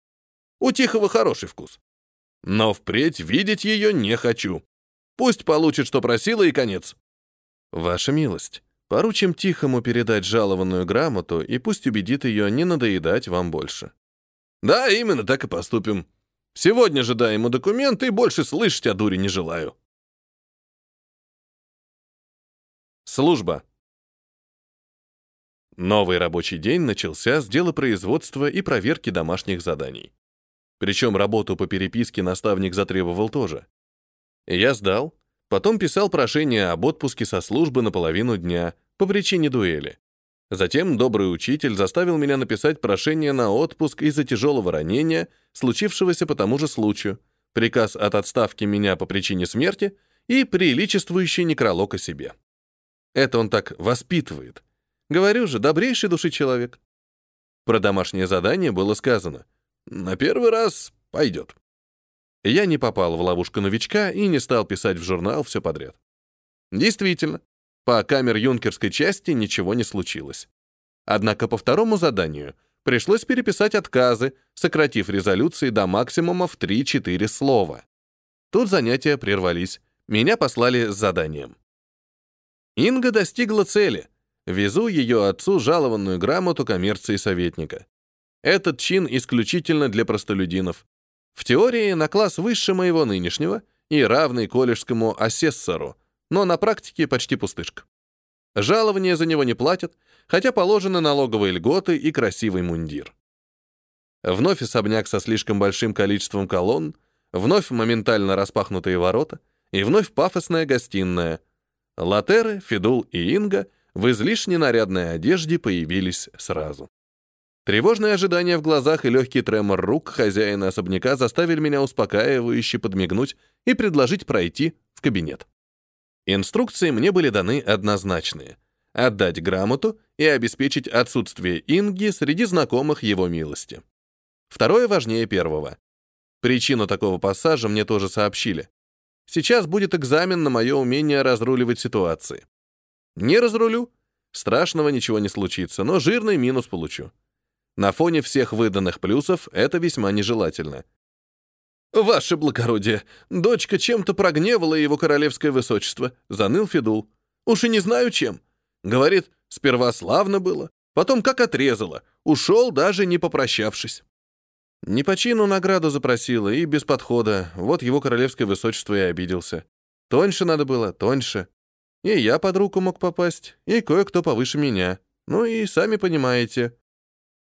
[SPEAKER 1] У Тихого хороший вкус. Но впредь видеть ее не хочу. Пусть получит, что просила, и конец.
[SPEAKER 2] Ваша милость, поручим Тихому передать жалованную грамоту, и пусть убедит ее не надоедать вам больше.
[SPEAKER 1] Да, именно так и поступим. Сегодня же дай ему документы, и больше слышать о дуре не желаю.
[SPEAKER 2] Служба. Новый рабочий день начался с дела производства и проверки домашних заданий. Причем работу по переписке наставник затребовал тоже. Я сдал, потом писал прошение об отпуске со службы на половину дня по причине дуэли. Затем добрый учитель заставил меня написать прошение на отпуск из-за тяжелого ранения, случившегося по тому же случаю, приказ от отставки меня по причине смерти и приличествующий некролог о себе. Это он так воспитывает. Говорю же, добрейший души человек. Про домашнее задание было сказано. На первый раз пойдет. Я не попал в ловушку новичка и не стал писать в журнал все подряд. Действительно, по камер-юнкерской части ничего не случилось. Однако по второму заданию пришлось переписать отказы, сократив резолюции до максимума в 3-4 слова. Тут занятия прервались. Меня послали с заданием. Инга достигла цели. Везу ее отцу жалованную грамоту коммерции советника. Этот чин исключительно для простолюдинов. В теории на класс выше моего нынешнего и равный колледжскому асессору, но на практике почти пустышка. Жалования за него не платят, хотя положены налоговые льготы и красивый мундир. Вновь особняк со слишком большим количеством колонн, вновь моментально распахнутые ворота и вновь пафосная гостиная — Латеры, Фидул и Инга в излишне нарядной одежде появились сразу. Тревожное ожидание в глазах и легкий тремор рук хозяина особняка заставили меня успокаивающе подмигнуть и предложить пройти в кабинет. Инструкции мне были даны однозначные — отдать грамоту и обеспечить отсутствие Инги среди знакомых его милости. Второе важнее первого. Причину такого пассажа мне тоже сообщили. Сейчас будет экзамен на мое умение разруливать ситуации. Не разрулю, страшного ничего не случится, но жирный минус получу. На фоне всех выданных плюсов это весьма нежелательно. «Ваше благородие, дочка чем-то прогневала его королевское высочество», — заныл Федул. «Уж и не знаю чем. Говорит, сперва славно было, потом как отрезала, ушел, даже не попрощавшись». Не по чину награду запросила и без подхода. Вот его королевское высочество и обиделся. Тоньше надо было, тоньше. И я под руку мог попасть, и кое-кто повыше меня. Ну и сами понимаете.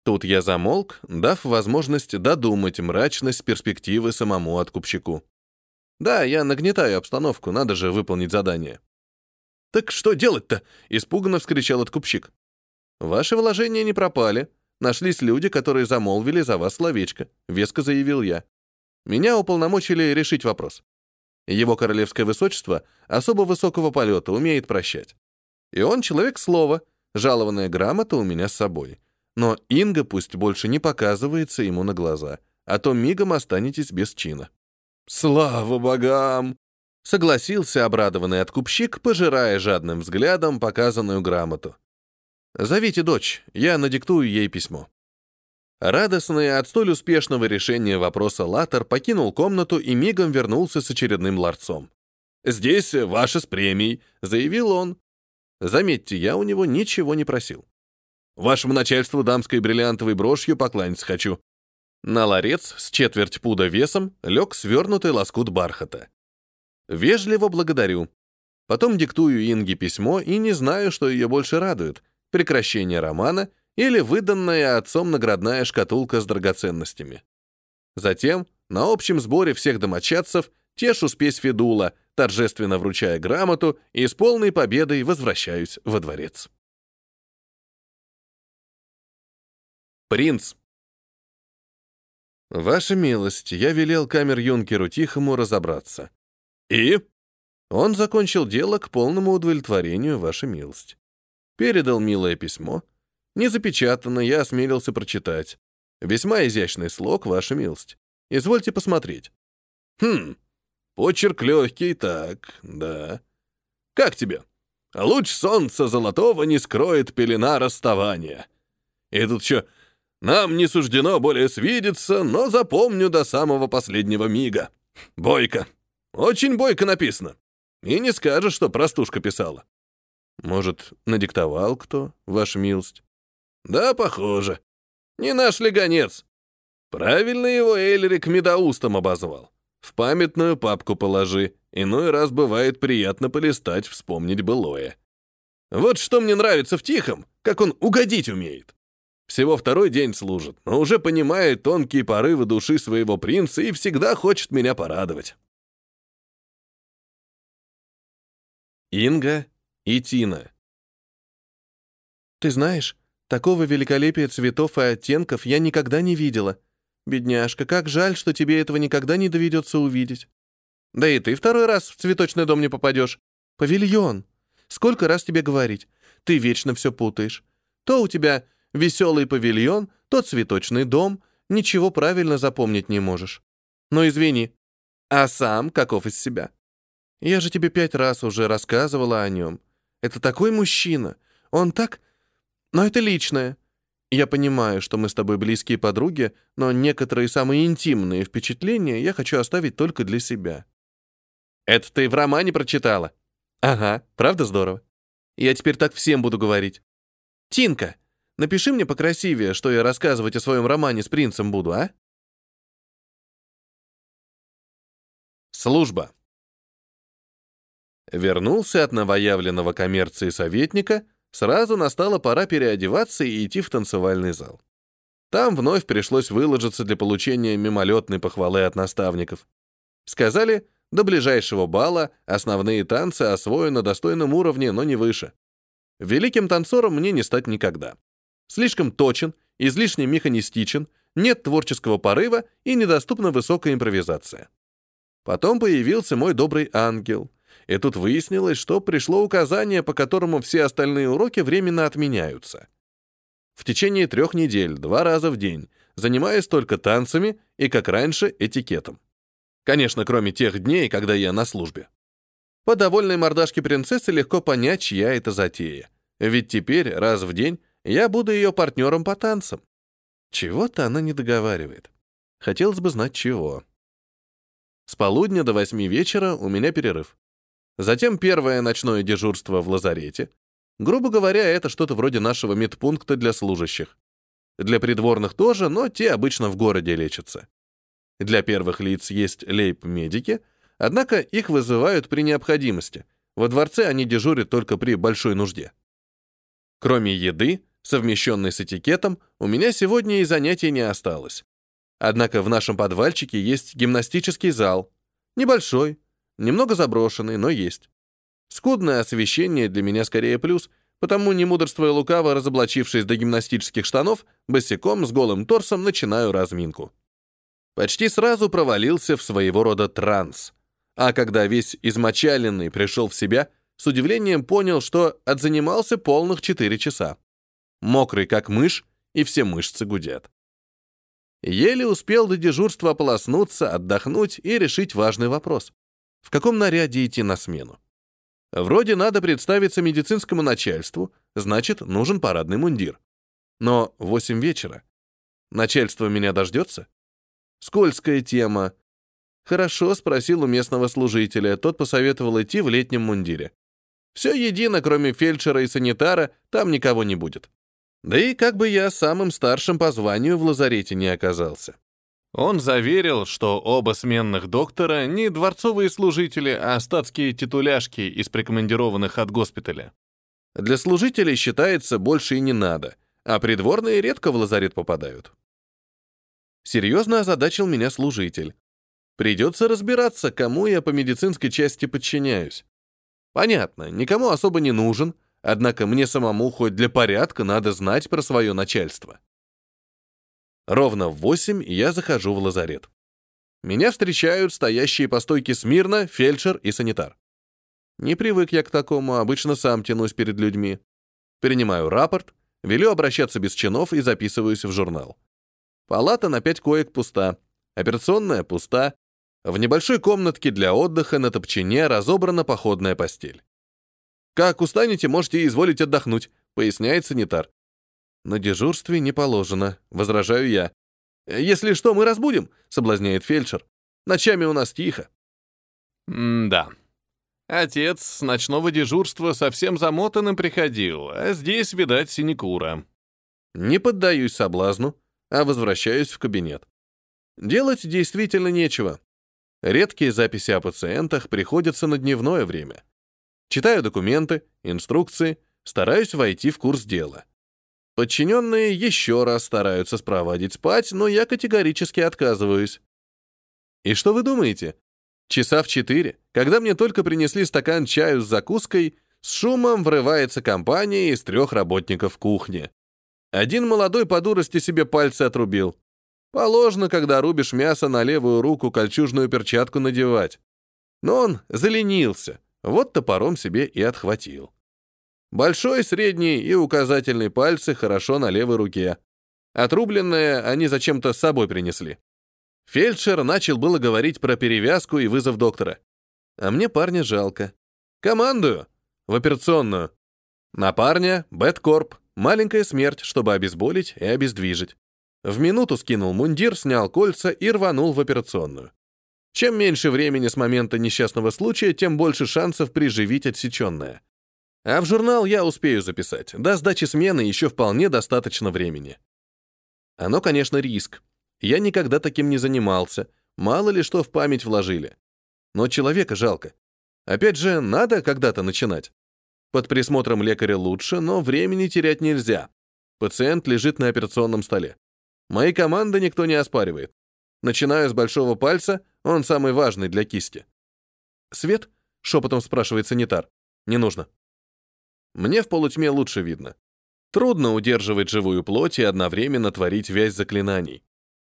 [SPEAKER 2] Тут я замолк, дав возможность додумать мрачность перспективы самому откупщику. Да, я нагнетаю обстановку, надо же выполнить задание. «Так что делать-то?» — испуганно вскричал откупщик. «Ваши вложения не пропали», Нашлись люди, которые замолвили за вас словечко, веско заявил я. Меня уполномочили решить вопрос. Его королевское высочество особо высокого полета умеет прощать. И он человек слова, жалованная грамота у меня с собой. Но Инга пусть больше не показывается ему на глаза, а то мигом останетесь без чина. Слава богам! Согласился обрадованный откупщик, пожирая жадным взглядом показанную грамоту. Зовите дочь, я надиктую ей письмо». Радостный от столь успешного решения вопроса Латер покинул комнату и мигом вернулся с очередным ларцом. «Здесь ваша с премией», — заявил он. Заметьте, я у него ничего не просил. «Вашему начальству дамской бриллиантовой брошью покланяться хочу». На ларец с четверть пуда весом лег свернутый лоскут бархата. Вежливо благодарю. Потом диктую Инге письмо и не знаю, что ее больше радует — прекращение романа или выданная отцом наградная шкатулка с драгоценностями. Затем, на общем сборе всех домочадцев, тешу спесь Федула, торжественно вручая грамоту и с полной победой возвращаюсь во дворец. Принц. Ваша милость, я велел камер-юнкеру Тихому разобраться. И? Он закончил дело к полному удовлетворению, ваша милость. Передал милое письмо. Не запечатано, я осмелился прочитать. Весьма изящный слог, ваша милость. Извольте посмотреть. Хм, почерк легкий, так, да. Как тебе? Луч солнца золотого не скроет пелена расставания. И тут еще нам не суждено более свидеться, но запомню до самого последнего мига. Бойко. Очень бойко написано. И не скажешь, что простушка писала. Может, надиктовал кто, ваша милость? Да, похоже. Не наш ли гонец? Правильно его Эльрик медоустом обозвал. В памятную папку положи. Иной раз бывает приятно полистать, вспомнить былое. Вот что мне нравится в Тихом, как он угодить умеет. Всего второй день служит, но уже понимает тонкие порывы души своего принца и всегда хочет меня порадовать.
[SPEAKER 1] Инга и Тина.
[SPEAKER 3] Ты знаешь, такого великолепия цветов и оттенков я никогда не видела. Бедняжка, как жаль, что тебе этого никогда не доведется увидеть. Да и ты второй раз в цветочный дом не попадешь. Павильон. Сколько раз тебе говорить? Ты вечно все путаешь. То у тебя веселый павильон, то цветочный дом. Ничего правильно запомнить не можешь. Но извини. А сам каков из себя? Я же тебе пять раз уже рассказывала о нем. Это такой мужчина. Он так... Но это личное. Я понимаю, что мы с тобой близкие подруги, но некоторые самые интимные впечатления я хочу оставить только для себя. Это ты в романе прочитала? Ага, правда здорово? Я теперь так всем буду говорить. Тинка, напиши мне покрасивее, что я рассказывать о своем романе с принцем буду, а?
[SPEAKER 1] Служба. Вернулся от новоявленного коммерции советника, сразу настала пора переодеваться и идти в танцевальный зал. Там вновь пришлось выложиться для получения мимолетной похвалы от наставников. Сказали, до ближайшего бала основные танцы освоены на достойном уровне, но не выше. Великим танцором мне не стать никогда. Слишком точен, излишне механистичен, нет творческого порыва и недоступна высокая импровизация. Потом появился мой добрый ангел, и тут выяснилось, что пришло указание, по которому все остальные уроки временно отменяются. В течение трех недель, два раза в день, занимаясь только танцами и, как раньше, этикетом. Конечно, кроме тех дней, когда я на службе. По довольной мордашке принцессы легко понять, чья это затея. Ведь теперь, раз в день, я буду ее партнером по танцам. Чего-то она не договаривает. Хотелось бы знать, чего. С полудня до восьми вечера у меня перерыв. Затем первое ночное дежурство в лазарете. Грубо говоря, это что-то вроде нашего медпункта для служащих. Для придворных тоже, но те обычно в городе лечатся. Для первых лиц есть лейб-медики, однако их вызывают при необходимости. Во дворце они дежурят только при большой нужде. Кроме еды, совмещенной с этикетом, у меня сегодня и занятий не осталось. Однако в нашем подвальчике есть гимнастический зал. Небольшой, немного заброшенный, но есть. Скудное освещение для меня скорее плюс, потому, не мудрствуя лукаво, разоблачившись до гимнастических штанов, босиком с голым торсом начинаю разминку. Почти сразу провалился в своего рода транс. А когда весь измочаленный пришел в себя, с удивлением понял, что отзанимался полных 4 часа. Мокрый как мышь, и все мышцы гудят. Еле успел до дежурства ополоснуться, отдохнуть и решить важный вопрос. В каком наряде идти на смену? Вроде надо представиться медицинскому начальству, значит, нужен парадный мундир. Но 8 вечера. Начальство меня дождется? Скользкая тема. Хорошо, спросил у местного служителя, тот посоветовал идти в летнем мундире. Все едино, кроме фельдшера и санитара, там никого не будет. Да и как бы я самым старшим по званию в лазарете не оказался. Он заверил, что оба сменных доктора не дворцовые служители, а статские титуляшки из прикомандированных от госпиталя. Для служителей считается больше и не надо, а придворные редко в лазарет попадают. Серьезно озадачил меня служитель. Придется разбираться, кому я по медицинской части подчиняюсь. Понятно, никому особо не нужен, однако мне самому хоть для порядка надо знать про свое начальство. Ровно в восемь я захожу в лазарет. Меня встречают стоящие по стойке смирно фельдшер и санитар. Не привык я к такому, обычно сам тянусь перед людьми. Принимаю рапорт, велю обращаться без чинов и записываюсь в журнал. Палата на пять коек пуста.
[SPEAKER 2] Операционная пуста. В небольшой комнатке для отдыха на топчине разобрана походная постель. «Как устанете, можете изволить отдохнуть», — поясняет санитар. «На дежурстве не положено», — возражаю я. «Если что, мы разбудим», — соблазняет фельдшер. «Ночами у нас тихо».
[SPEAKER 1] М-да. Отец с ночного дежурства совсем замотанным приходил, а здесь, видать, синекура.
[SPEAKER 2] Не поддаюсь соблазну, а возвращаюсь в кабинет. Делать действительно нечего. Редкие записи о пациентах приходятся на дневное время. Читаю документы, инструкции, стараюсь войти в курс дела. Подчиненные еще раз стараются спроводить спать, но я категорически отказываюсь. И что вы думаете? Часа в четыре, когда мне только принесли стакан чаю с закуской, с шумом врывается компания из трех работников кухни. Один молодой по дурости себе пальцы отрубил. Положено, когда рубишь мясо на левую руку, кольчужную перчатку надевать. Но он заленился, вот топором себе и отхватил. Большой, средний и указательный пальцы хорошо на левой руке. Отрубленное они зачем-то с собой принесли. Фельдшер начал было говорить про перевязку и вызов доктора. А мне парня жалко. Командую. В операционную. На парня Бэткорп. Маленькая смерть, чтобы обезболить и обездвижить. В минуту скинул мундир, снял кольца и рванул в операционную. Чем меньше времени с момента несчастного случая, тем больше шансов приживить отсеченное. А в журнал я успею записать. До сдачи смены еще вполне достаточно времени. Оно, конечно, риск. Я никогда таким не занимался. Мало ли что в память вложили. Но человека жалко. Опять же, надо когда-то начинать. Под присмотром лекаря лучше, но времени терять нельзя. Пациент лежит на операционном столе. Мои команды никто не оспаривает. Начинаю с большого пальца, он самый важный для кисти. «Свет?» — шепотом спрашивает санитар. «Не нужно». Мне в полутьме лучше видно. Трудно удерживать живую плоть и одновременно творить вязь заклинаний.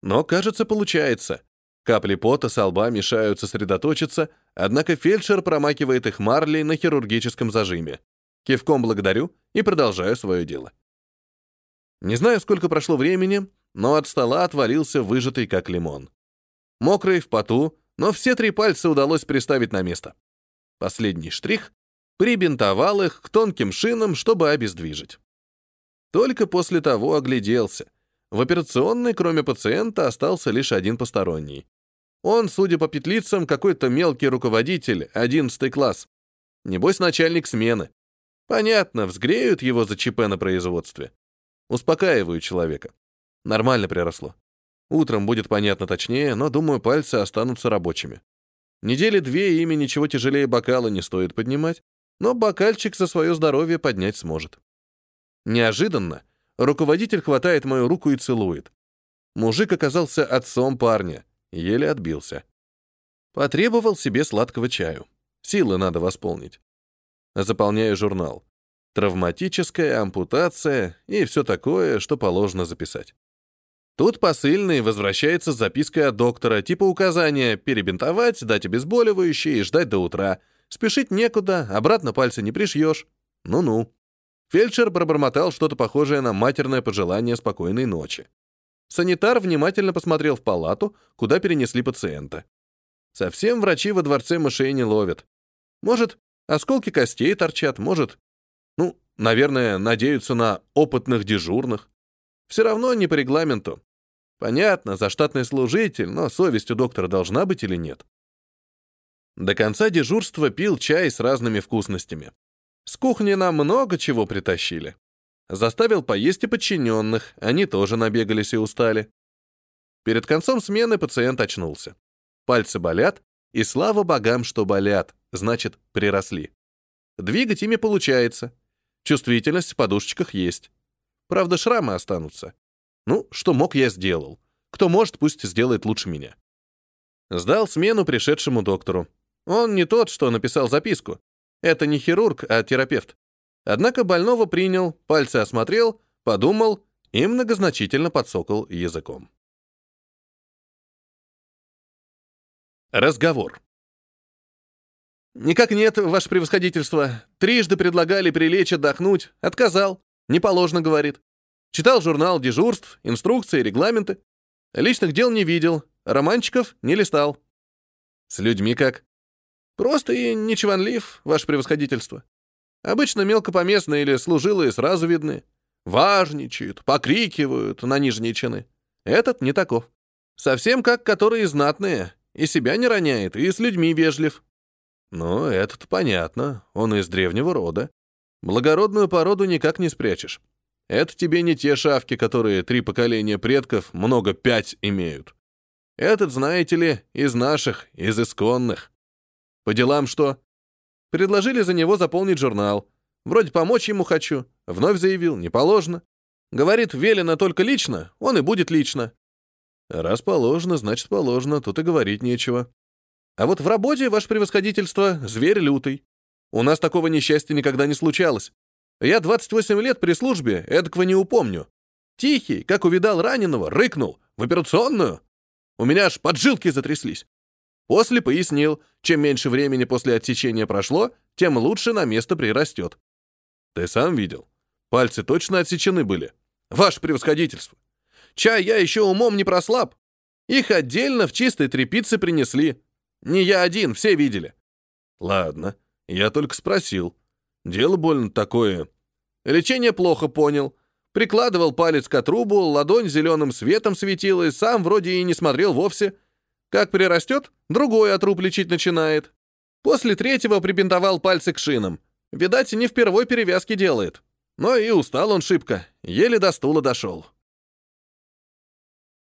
[SPEAKER 2] Но, кажется, получается. Капли пота со лба мешают сосредоточиться, однако фельдшер промакивает их марлей на хирургическом зажиме. Кивком благодарю и продолжаю свое дело. Не знаю, сколько прошло времени, но от стола отвалился выжатый как лимон. Мокрый, в поту, но все три пальца удалось приставить на место. Последний штрих прибинтовал их к тонким шинам, чтобы обездвижить. Только после того огляделся. В операционной, кроме пациента, остался лишь один посторонний. Он, судя по петлицам, какой-то мелкий руководитель, одиннадцатый класс. Небось, начальник смены. Понятно, взгреют его за ЧП на производстве. Успокаиваю человека. Нормально приросло. Утром будет понятно точнее, но, думаю, пальцы останутся рабочими. Недели две ими ничего тяжелее бокала не стоит поднимать, но бокальчик за свое здоровье поднять сможет. Неожиданно руководитель хватает мою руку и целует. Мужик оказался отцом парня, еле отбился. Потребовал себе сладкого чаю. Силы надо восполнить. Заполняю журнал. Травматическая ампутация и все такое, что положено записать. Тут посыльный возвращается с запиской от доктора, типа указания перебинтовать, дать обезболивающее и ждать до утра — Спешить некуда, обратно пальцы не пришьешь. Ну-ну. Фельдшер пробормотал что-то похожее на матерное пожелание спокойной ночи. Санитар внимательно посмотрел в палату, куда перенесли пациента. Совсем врачи во дворце мышей не ловят. Может, осколки костей торчат, может... Ну, наверное, надеются на опытных дежурных. Все равно не по регламенту. Понятно, за штатный служитель, но совесть у доктора должна быть или нет? До конца дежурства пил чай с разными вкусностями. С кухни нам много чего притащили. Заставил поесть и подчиненных, они тоже набегались и устали. Перед концом смены пациент очнулся. Пальцы болят, и слава богам, что болят, значит, приросли. Двигать ими получается. Чувствительность в подушечках есть. Правда, шрамы останутся. Ну, что мог, я сделал. Кто может, пусть сделает лучше меня. Сдал смену пришедшему доктору. Он не тот, что написал записку. Это не хирург, а терапевт. Однако больного принял, пальцы осмотрел, подумал и многозначительно подсокал языком. Разговор. «Никак нет, ваше превосходительство. Трижды предлагали прилечь отдохнуть. Отказал. Не положено, говорит. Читал журнал дежурств, инструкции, регламенты. Личных дел не видел.
[SPEAKER 3] Романчиков не листал. С людьми как? Просто и не чванлив, ваше превосходительство. Обычно мелкопоместные или служилые сразу видны. Важничают, покрикивают на нижние чины. Этот не таков. Совсем как которые знатные. И себя не роняет, и с людьми вежлив. Ну, этот понятно, он из древнего рода. Благородную породу никак не спрячешь. Это тебе не те шавки, которые три поколения предков много пять имеют. Этот, знаете ли, из наших, из исконных. По делам что? Предложили за него заполнить журнал. Вроде помочь ему хочу. Вновь заявил, не положено. Говорит, велено только лично, он и будет лично. Раз положено, значит положено, тут и говорить нечего. А вот в работе, ваше превосходительство, зверь лютый. У нас такого несчастья никогда не случалось. Я 28 лет при службе, эдакого не упомню. Тихий, как увидал раненого, рыкнул. В операционную. У меня аж поджилки затряслись. После пояснил, чем меньше времени после отсечения прошло, тем лучше на место прирастет. Ты сам видел. Пальцы точно отсечены были. Ваше превосходительство. Чай я еще умом не прослаб. Их отдельно в чистой тряпице принесли. Не я один, все видели. Ладно, я только спросил. Дело больно такое. Лечение плохо понял. Прикладывал палец к отрубу, ладонь зеленым светом светила, и сам вроде и не смотрел вовсе. Как прирастет, другой отруб лечить начинает. После третьего прибинтовал пальцы к шинам. Видать, не впервой перевязки делает. Но и устал он шибко, еле до стула дошел.